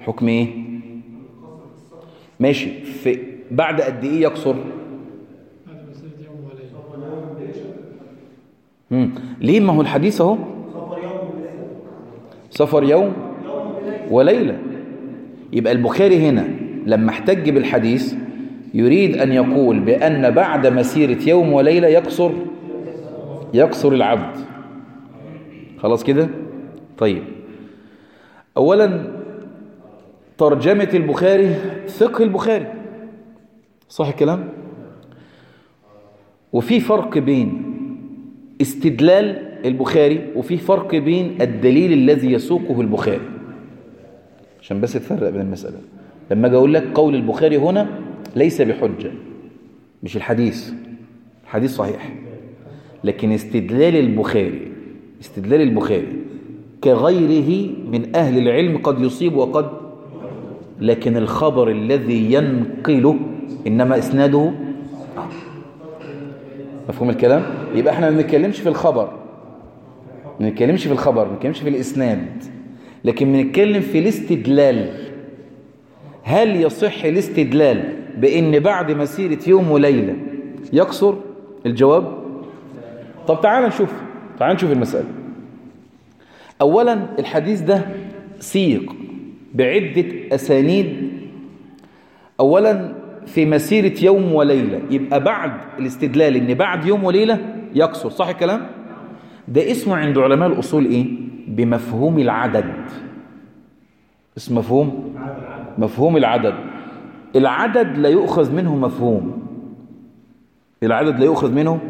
حكم إيه؟ ماشي. في بعد قد إيه يقصر؟ ليه؟ ما هو الحديث اهو. سفر يوم وليلة. يبقى البخاري هنا لما احتج بالحديث يريد أن يقول بأن بعد مسيرة يوم وليلة يقصر يقصر العبد. خلاص كده؟ طيب. أولا ترجمة البخاري فقه البخاري. صح الكلام؟ وفي فرق بين استدلال البخاري وفي فرق بين الدليل الذي يسوقه البخاري. عشان بس تفرق بين المسألة. لما أجي أقول لك قول البخاري هنا ليس بحجة مش الحديث. الحديث صحيح. لكن استدلال البخاري استدلال البخاري كغيره من أهل العلم قد يصيب وقد لكن الخبر الذي ينقله إنما إسناده مفهوم الكلام؟ يبقى إحنا ما بنتكلمش في الخبر. ما بنتكلمش في الخبر ما بنتكلمش في الإسناد. لكن بنتكلم في الاستدلال. هل يصح الاستدلال بأن بعد مسيرة يوم وليلة يقصر؟ الجواب؟ طب تعال نشوف. تعال نشوف المسألة. أولا الحديث ده سيق بعدة أسانيد. أولا في مسيرة يوم وليلة. يبقى بعد الاستدلال إن بعد يوم وليلة يقصر. صح الكلام؟ ده اسمه عند علماء الأصول إيه؟ بمفهوم العدد. اسم مفهوم؟ مفهوم العدد. العدد لا يؤخذ منه مفهوم. العدد لا يؤخذ منه؟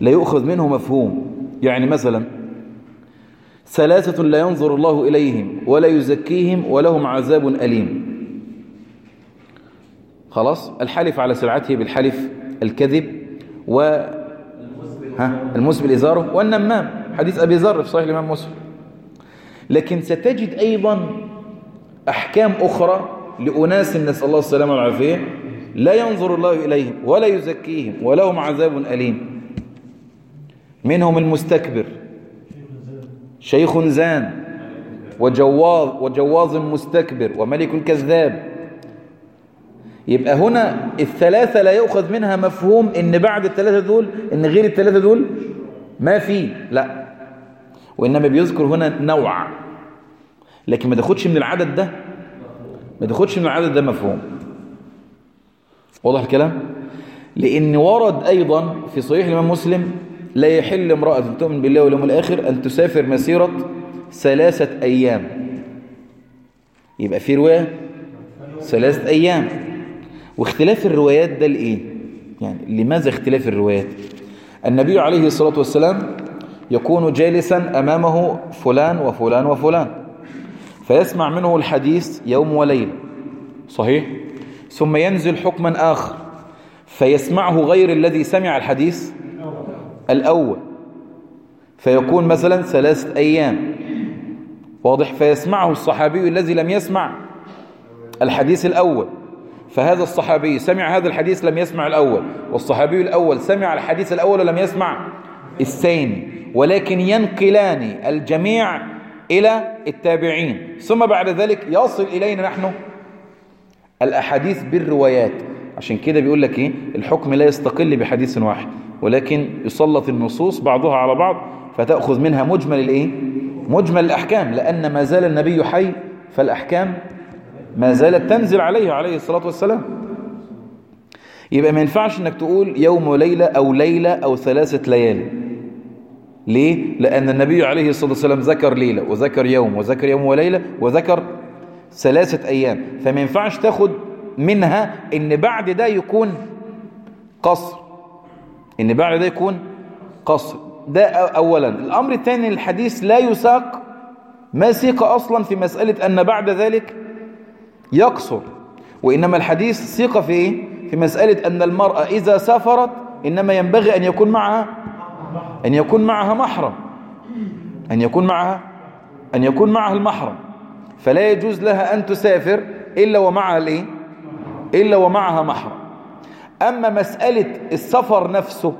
لا يؤخذ منه مفهوم. يعني مثلا ثلاثة لا ينظر الله إليهم ولا يزكيهم ولهم عذاب أليم. خلاص؟ الحلف على سلعته بالحلف الكذب و المسبل إزاره والنمام. حديث أبي ذر في صحيح الإمام مسلم. لكن ستجد أيضا أحكام أخرى لأناس نسأل الله السلامة والعافية لا ينظر الله إليهم ولا يزكيهم ولهم عذاب أليم. منهم المستكبر. شيخ زان. وجواز وجواز مستكبر. وملك كذاب يبقى هنا الثلاثة لا يؤخذ منها مفهوم إن بعد الثلاثة دول إن غير الثلاثة دول ما في لا. وإنما بيذكر هنا نوع. لكن ما تاخدش من العدد ده ما تاخدش من العدد ده مفهوم. واضح الكلام؟ لأن ورد أيضا في صحيح الإمام مسلم لا يحل امرأة تؤمن بالله واليوم الآخر أن تسافر مسيرة ثلاثة أيام. يبقى في رواية ثلاثة أيام. واختلاف الروايات ده لإيه؟ يعني لماذا اختلاف الروايات؟ النبي عليه الصلاة والسلام يكون جالسا أمامه فلان وفلان وفلان فيسمع منه الحديث يوم وليلة صحيح؟ ثم ينزل حكما آخر فيسمعه غير الذي سمع الحديث الأول فيكون مثلا ثلاثة أيام واضح؟ فيسمعه الصحابي الذي لم يسمع الحديث الأول. فهذا الصحابي سمع هذا الحديث لم يسمع الأول والصحابي الأول سمع الحديث الأول ولم يسمع الثاني ولكن ينقلان الجميع إلى التابعين ثم بعد ذلك يصل إلينا نحن الأحاديث بالروايات. عشان كده بيقول لك إيه؟ الحكم لا يستقل بحديث واحد ولكن يسلط النصوص بعضها على بعض فتأخذ منها مجمل الإيه؟ مجمل الأحكام لأن ما زال النبي حي فالأحكام ما زالت تنزل عليه عليه الصلاة والسلام. يبقى ما ينفعش إنك تقول يوم وليلة أو ليلة أو ثلاثة ليالي. ليه؟ لأن النبي عليه الصلاة والسلام ذكر ليلة وذكر يوم وذكر يوم وليلة وذكر ثلاثة أيام. فما ينفعش تاخد منها إن بعد ده يكون قصر. إن بعد ده يكون قصر. ده أولا. الأمر الثاني الحديث لا يساق ما سيق أصلا في مسألة أن بعد ذلك يقصر. وإنما الحديث سيق في إيه؟ في مسألة أن المرأة إذا سافرت إنما ينبغي أن يكون معها أن يكون معها محرم. أن يكون معها أن يكون معها المحرم. فلا يجوز لها أن تسافر إلا ومعها الإيه؟ إلا ومعها محرم. أما مسألة السفر نفسه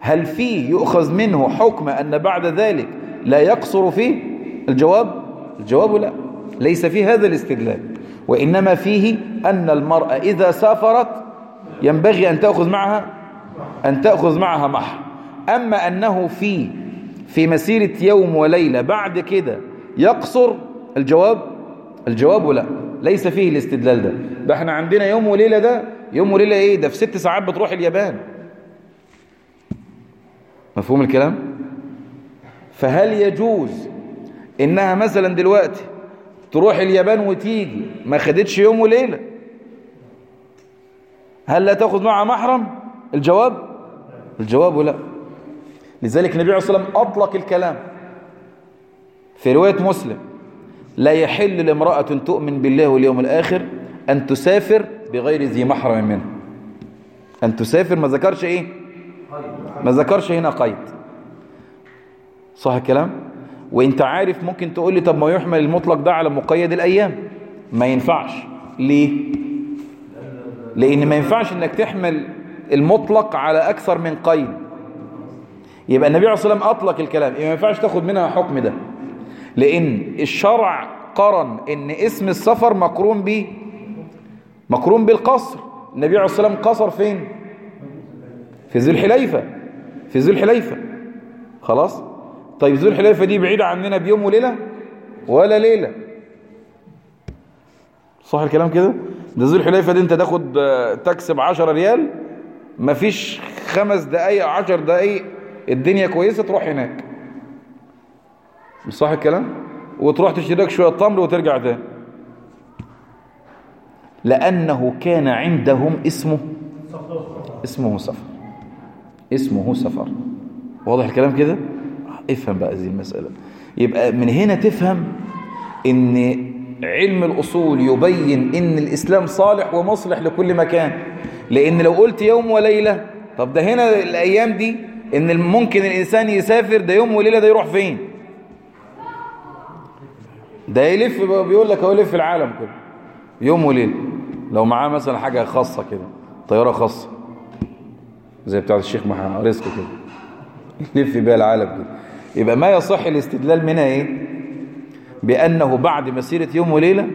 هل فيه يؤخذ منه حكم أن بعد ذلك لا يقصر فيه؟ الجواب؟ الجواب لا. ليس فيه هذا الاستدلال. وإنما فيه أن المرأة إذا سافرت ينبغي أن تأخذ معها أن تأخذ معها محر أما أنه في في مسيرة يوم وليلة بعد كده يقصر الجواب الجواب لا ليس فيه الاستدلال ده. ده إحنا عندنا يوم وليلة ده يوم وليلة إيه؟ ده في ست ساعات بتروح اليابان. مفهوم الكلام؟ فهل يجوز إنها مثلا دلوقتي تروح اليابان وتيجي. ما خدتش يوم وليلة. هل لا تأخذ معها محرم؟ الجواب؟ الجواب لا. لذلك النبي عليه الصلاة والسلام أطلق الكلام. في رواية مسلم لا يحل لامرأة تؤمن بالله واليوم الآخر أن تسافر بغير ذي محرم منه. أن تسافر ما ذكرش إيه؟ ما ذكرش هنا قيد. صح الكلام؟ وانت عارف ممكن تقول لي طب ما يحمل المطلق ده على مقيد الأيام؟ ما ينفعش. ليه؟ لأن ما ينفعش إنك تحمل المطلق على أكثر من قيد. يبقى النبي عليه الصلاة والسلام أطلق الكلام. ما ينفعش تاخد منها حكم ده. لأن الشرع قرن إن اسم السفر مقرون به مقرون بالقصر. النبي عليه الصلاة والسلام قصر فين؟ في ذي الحليفة. في ذي الحليفة. خلاص؟ طيب ذو الحليفة دي بعيدة عننا بيوم وليلة ولا ليلة؟ صح الكلام كده؟ ده ذو الحليفة دي انت تاخد تكسب عشر ريال مفيش خمس دقايق عشر دقايق الدنيا كويسة تروح هناك. صح الكلام؟ وتروح تشتري لك شوية تمر وترجع تاني. لأنه كان عندهم اسمه اسمه سفر. اسمه سفر. واضح الكلام كده؟ افهم بقى هذه المسألة. يبقى من هنا تفهم إن علم الأصول يبين إن الإسلام صالح ومصلح لكل مكان. لأن لو قلت يوم وليلة طب ده هنا الأيام دي إن ممكن الإنسان يسافر ده يوم وليلة ده يروح فين؟ ده يلف بيقول لك هو يلف العالم كله. يوم وليلة. لو معاه مثلا حاجة خاصة كده طيارة خاصة زي بتاعت الشيخ محمد رزق كده. يلف بيها العالم كده يبقى ما يصح الاستدلال منها إيه؟ بأنه بعد مسيرة يوم وليلة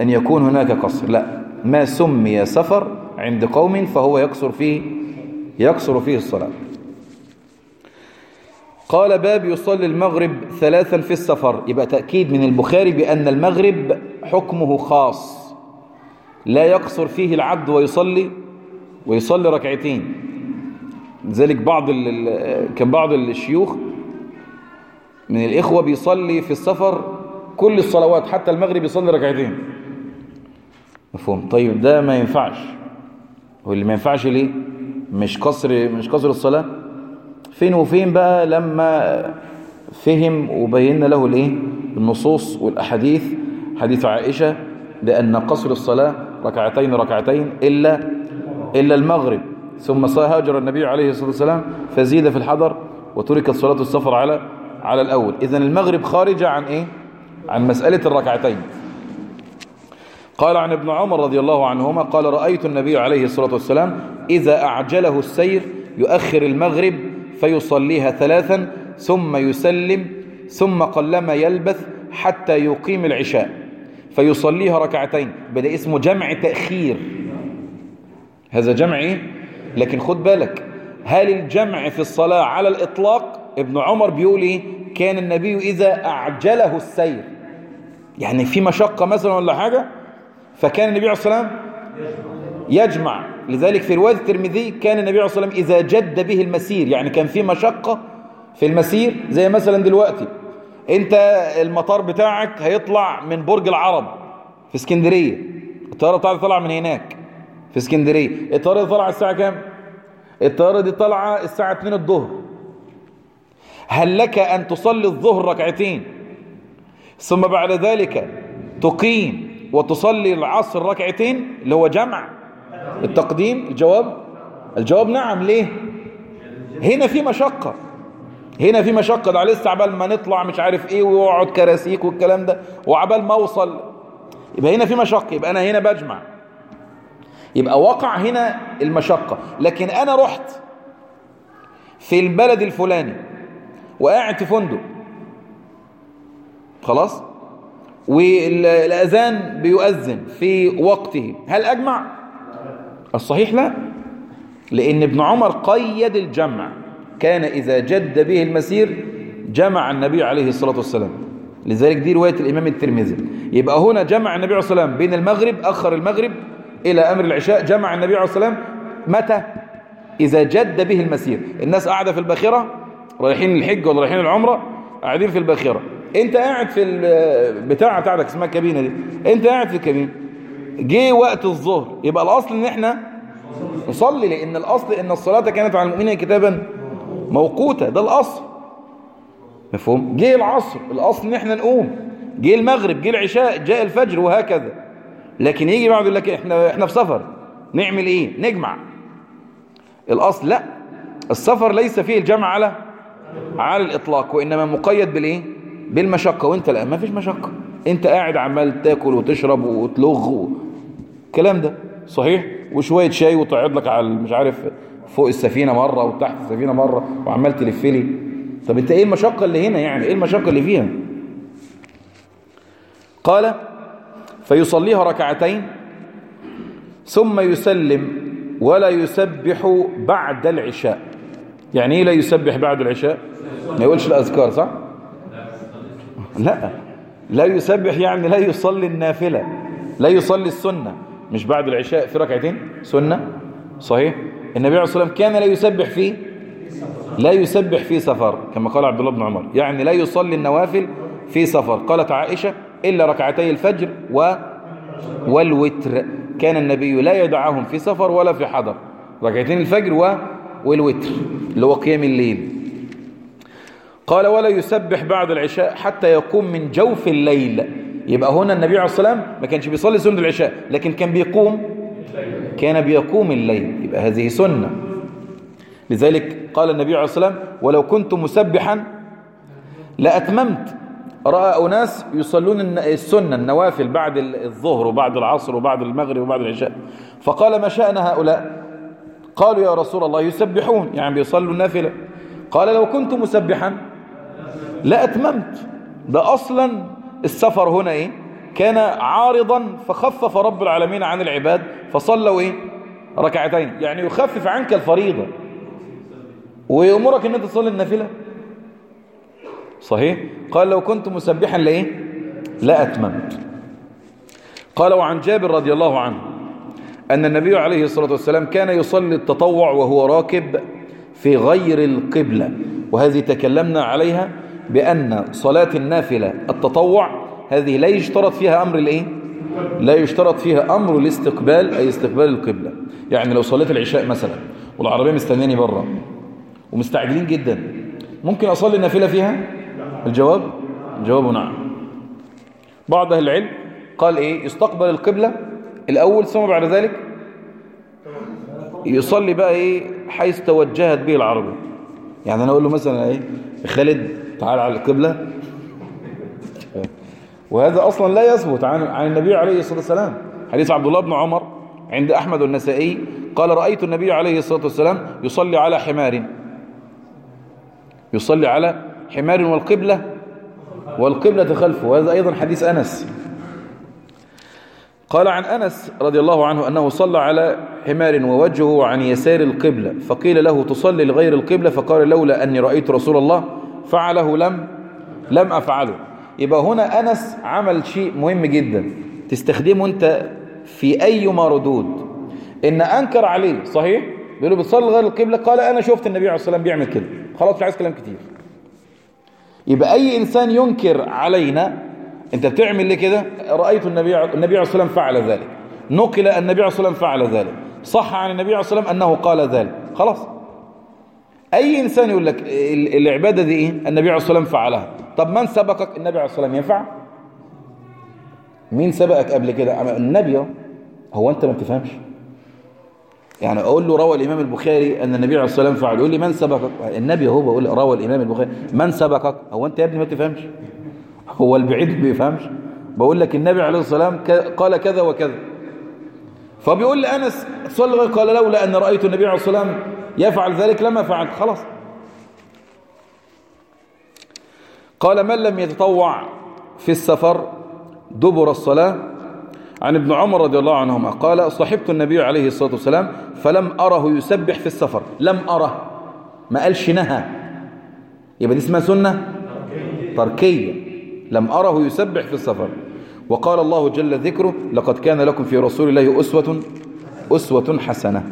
أن يكون هناك قصر. لا ما سمي سفر عند قوم فهو يقصر فيه يقصر فيه الصلاة. قال باب يصلي المغرب ثلاثا في السفر. يبقى تأكيد من البخاري بأن المغرب حكمه خاص. لا يقصر فيه العبد ويصلي ويصلي ركعتين. لذلك بعض كان بعض الشيوخ من الإخوة بيصلي في السفر كل الصلوات حتى المغرب يصلي ركعتين. مفهوم؟ طيب ده ما ينفعش. واللي ما ينفعش ليه؟ مش قصر مش قصر الصلاة. فين وفين بقى لما فهم وبينا له الإيه؟ النصوص والأحاديث. حديث عائشة لأن قصر الصلاة ركعتين ركعتين إلا إلا المغرب. ثم هاجر النبي عليه الصلاة والسلام فزيد في الحضر وتركت صلاة السفر على على الأول. إذن المغرب خارجة عن إيه؟ عن مسألة الركعتين. قال عن ابن عمر رضي الله عنهما قال رأيت النبي عليه الصلاة والسلام إذا أعجله السير يؤخر المغرب فيصليها ثلاثا ثم يسلم ثم قلما يلبث حتى يقيم العشاء فيصليها ركعتين. بدأ اسمه جمع تأخير. هذا جمع إيه؟ لكن خد بالك هل الجمع في الصلاة على الإطلاق ابن عمر بيقول إيه؟ كان النبي إذا أعجله السير. يعني في مشقة مثلا ولا حاجة؟ فكان النبي عليه الصلاة والسلام يجمع. لذلك في رواية الترمذي كان النبي عليه الصلاة والسلام إذا جد به المسير. يعني كان في مشقة في المسير زي مثلا دلوقتي. أنت المطار بتاعك هيطلع من برج العرب في اسكندرية. الطيارة بتاعتك طالعة من هناك في اسكندرية. الطيارة دي طالعة الساعة كام؟ الطيارة دي طالعة الساعة 2 الظهر. هل لك أن تصلي الظهر ركعتين؟ ثم بعد ذلك تقيم وتصلي العصر ركعتين؟ اللي هو جمع. التقديم الجواب؟ الجواب نعم. ليه؟ هنا في مشقة. هنا في مشقة. ده لسه عبال ما نطلع مش عارف إيه ويقعد كراسيك والكلام ده وعبال ما أوصل. يبقى هنا في مشقة. يبقى أنا هنا بجمع. يبقى وقع هنا المشقة. لكن أنا رحت في البلد الفلاني. وقاعد في فندق. خلاص؟ والأذان بيؤذن في وقته. هل أجمع؟ الصحيح لا. لأن ابن عمر قيد الجمع. كان إذا جد به المسير جمع النبي عليه الصلاة والسلام. لذلك دي رواية الإمام الترمذي. يبقى هنا جمع النبي عليه الصلاة والسلام بين المغرب أخر المغرب إلى أمر العشاء جمع النبي عليه الصلاة والسلام متى؟ إذا جد به المسير. الناس قاعدة في الباخرة رايحين الحج ولا رايحين العمرة قاعدين في الباخرة. انت قاعد في البتاعة بتاعتك اسمها الكابينة دي. انت قاعد في الكابينة جه وقت الظهر. يبقى الأصل إن إحنا نصلي لأن الأصل إن الصلاة كانت على المؤمنين كتابا موقوتة. ده الأصل. مفهوم؟ جه العصر. الأصل إن إحنا نقوم. جه المغرب جه العشاء جاء الفجر وهكذا. لكن يجي بعد يقول لك إحنا إحنا في سفر. نعمل إيه؟ نجمع. الأصل لا. السفر ليس فيه الجمع على على الإطلاق وإنما مقيد بالإيه؟ بالمشقة. وأنت لا ما فيش مشقة. أنت قاعد عمال تاكل وتشرب وتلغ الكلام ده. صحيح؟ وشوية شاي وتقعد لك على مش عارف فوق السفينة مرة وتحت السفينة مرة وعمال تلف لي. طب أنت إيه المشقة اللي هنا يعني؟ إيه المشقة اللي فيها؟ قال فيصليها ركعتين ثم يسلم ولا يسبح بعد العشاء. يعني إيه لا يسبح بعد العشاء؟ ما يقولش الأذكار صح؟ لا لا يسبح يعني لا يصلي النافلة لا يصلي السنة مش بعد العشاء في ركعتين؟ سنة؟ صحيح؟ النبي عليه الصلاة والسلام كان لا يسبح فيه لا يسبح في سفر كما قال عبد الله بن عمر يعني لا يصلي النوافل في سفر. قالت عائشة إلا ركعتي الفجر و والوتر. كان النبي لا يدعهم في سفر ولا في حضر. ركعتين الفجر و... والوتر اللي هو قيام الليل. قال ولا يسبح بعد العشاء حتى يقوم من جوف الليل. يبقى هنا النبي عليه الصلاة والسلام ما كانش بيصلي سنة العشاء لكن كان بيقوم. كان بيقوم الليل. يبقى هذه سنة. لذلك قال النبي عليه الصلاة والسلام ولو كنت مسبحا لأتممت. رأى أناس يصلون السنة النوافل بعد الظهر وبعد العصر وبعد المغرب وبعد العشاء. فقال ما شأن هؤلاء؟ قالوا يا رسول الله يسبحون يعني بيصلوا النافلة. قال لو كنت مسبحا لا أتممت. ده أصلا السفر هنا إيه؟ كان عارضا فخفف رب العالمين عن العباد فصلوا إيه؟ ركعتين. يعني يخفف عنك الفريضة. ويأمرك أن أنت تصلي النافلة. صحيح؟ قال لو كنت مسبحا لإيه؟ لا أتممت. قال وعن جابر رضي الله عنه أن النبي عليه الصلاة والسلام كان يصلي التطوع وهو راكب في غير القبلة وهذه تكلمنا عليها بأن صلاة النافلة التطوع هذه لا يشترط فيها أمر الإيه؟ لا يشترط فيها أمر الاستقبال أي استقبال القبلة. يعني لو صليت العشاء مثلا والعربية مستنياني بره ومستعجلين جدا ممكن أصلي النافلة فيها؟ الجواب؟ الجواب نعم. بعض أهل العلم قال إيه؟ يستقبل القبلة الأول ثم بعد ذلك يصلي بقى إيه؟ حيث توجهت به العربية. يعني أنا أقول له مثلا إيه؟ خالد تعال على القبلة. وهذا أصلا لا يثبت عن عن النبي عليه الصلاة والسلام. حديث عبد الله بن عمر عند أحمد والنسائي قال رأيت النبي عليه الصلاة والسلام يصلي على حمار. يصلي على حمار والقبلة والقبلة خلفه. وهذا أيضا حديث أنس. قال عن أنس رضي الله عنه أنه صلى على حمار ووجهه عن يسار القبلة فقيل له تصلي لغير القبلة؟ فقال لولا أني رأيت رسول الله فعله لم لم أفعله. يبقى هنا أنس عمل شيء مهم جدا. تستخدمه أنت في أيما ردود إن أنكر عليه صحيح؟ بيقول له بتصلي غير القبلة؟ قال أنا شفت النبي عليه الصلاة والسلام بيعمل كده. خلاص مش عايز كلام كتير. يبقى أي إنسان ينكر علينا أنت بتعمل ليه كده؟ رأيت النبي النبي عليه والسلام فعل ذلك. نقل النبي عليه والسلام فعل ذلك. صح عن النبي عليه الصلاة والسلام أنه قال ذلك. خلاص. أي إنسان يقول لك ال- العبادة دي إيه؟ النبي عليه والسلام فعلها. طب من سبقك؟ النبي عليه والسلام ينفع. مين سبقك قبل كده؟ النبي. هو أنت ما بتفهمش. يعني أقول له روى الإمام البخاري أن النبي عليه الصلاه والسلام فعل. يقول لي من سبقك؟ النبي هو بقول روى الإمام البخاري. من سبقك؟ هو أنت يا ابني ما تفهمش هو البعيد ما بيفهمش. بقول لك النبي عليه الصلاة والسلام قال كذا وكذا. فبيقول لي أنس صلى قال لولا أن رأيت النبي عليه الصلاة والسلام يفعل ذلك لما فعلت خلاص. قال من لم يتطوع في السفر دبر الصلاة؟ عن ابن عمر رضي الله عنهما قال صحبت النبي عليه الصلاة والسلام فلم أره يسبح في السفر. لم أره. ما قالش نهى. يبقى دي اسمها سنة؟ تركية. لم أره يسبح في السفر. وقال الله جل ذكره لقد كان لكم في رسول الله أسوة أسوة حسنة.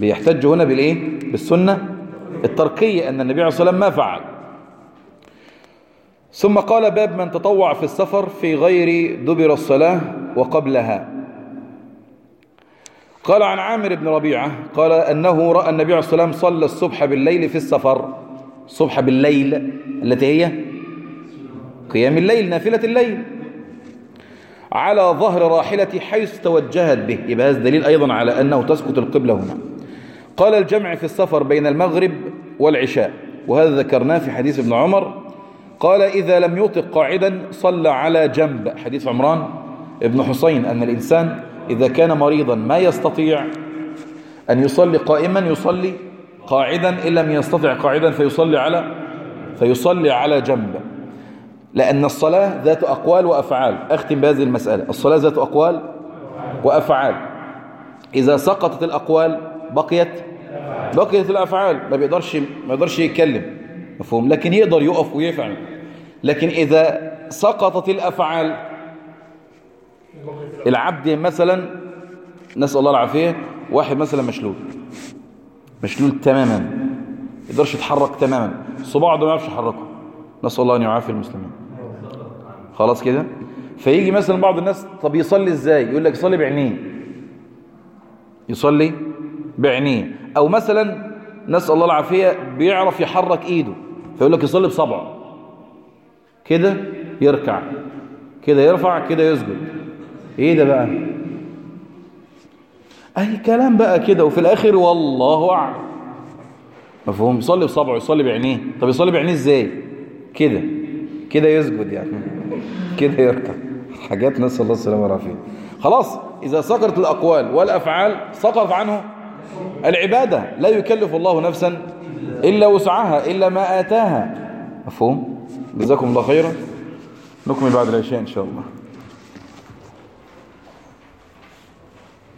بيحتج هنا بالإيه؟ بالسنة التركية أن النبي عليه الصلاة والسلام ما فعل. ثم قال باب من تطوع في السفر في غير دبر الصلاة وقبلها. قال عن عامر بن ربيعة قال أنه رأى النبي عليه الصلاة والسلام صلى الصبح بالليل في السفر. الصبح بالليل التي هي؟ قيام الليل نافلة الليل. على ظهر راحلة حيث توجهت به. يبقى هذا دليل أيضا على أنه تسقط القبلة هنا. قال الجمع في السفر بين المغرب والعشاء وهذا ذكرناه في حديث ابن عمر. قال إذا لم يطق قاعدا صلى على جنب. حديث عمران ابن حسين أن الإنسان إذا كان مريضا ما يستطيع أن يصلي قائما يصلي قاعدا إن لم يستطع قاعدا فيصلي على فيصلي على جنب. لأن الصلاة ذات أقوال وأفعال. أختم بهذه المسألة. الصلاة ذات أقوال وأفعال. إذا سقطت الأقوال بقيت بقيت الأفعال. ما بيقدرش ما يقدرش يتكلم. مفهوم؟ لكن يقدر يقف ويفعل. لكن إذا سقطت الأفعال العبد مثلا نسأل الله العافية واحد مثلا مشلول. مشلول تماما. ما يقدرش يتحرك تماما. صباعه ده ما يعرفش يحركه. نسأل الله أن يعافي المسلمين. خلاص كده؟ فيجي مثلا بعض الناس طب يصلي إزاي؟ يقول لك يصلي بعينيه يصلي بعينيه أو مثلا نسأل الله العافية بيعرف يحرك إيده فيقول لك يصلي بصبعه كده يركع. كده يرفع كده يسجد. إيه ده بقى؟ أي كلام بقى كده. وفي الآخر والله أعلم. مفهوم؟ يصلي بصبعه يصلي بعينيه طب يصلي بعينيه إزاي؟ كده كده يسجد يعني. كده يركع حاجات نسأل الله السلامة والعافية خلاص إذا سقطت الأقوال والأفعال سقط عنه العبادة. لا يكلف الله نفسا إلا وسعها إلا ما آتاها. مفهوم؟ جزاكم الله خيرا. نكمل بعد العشاء إن شاء الله.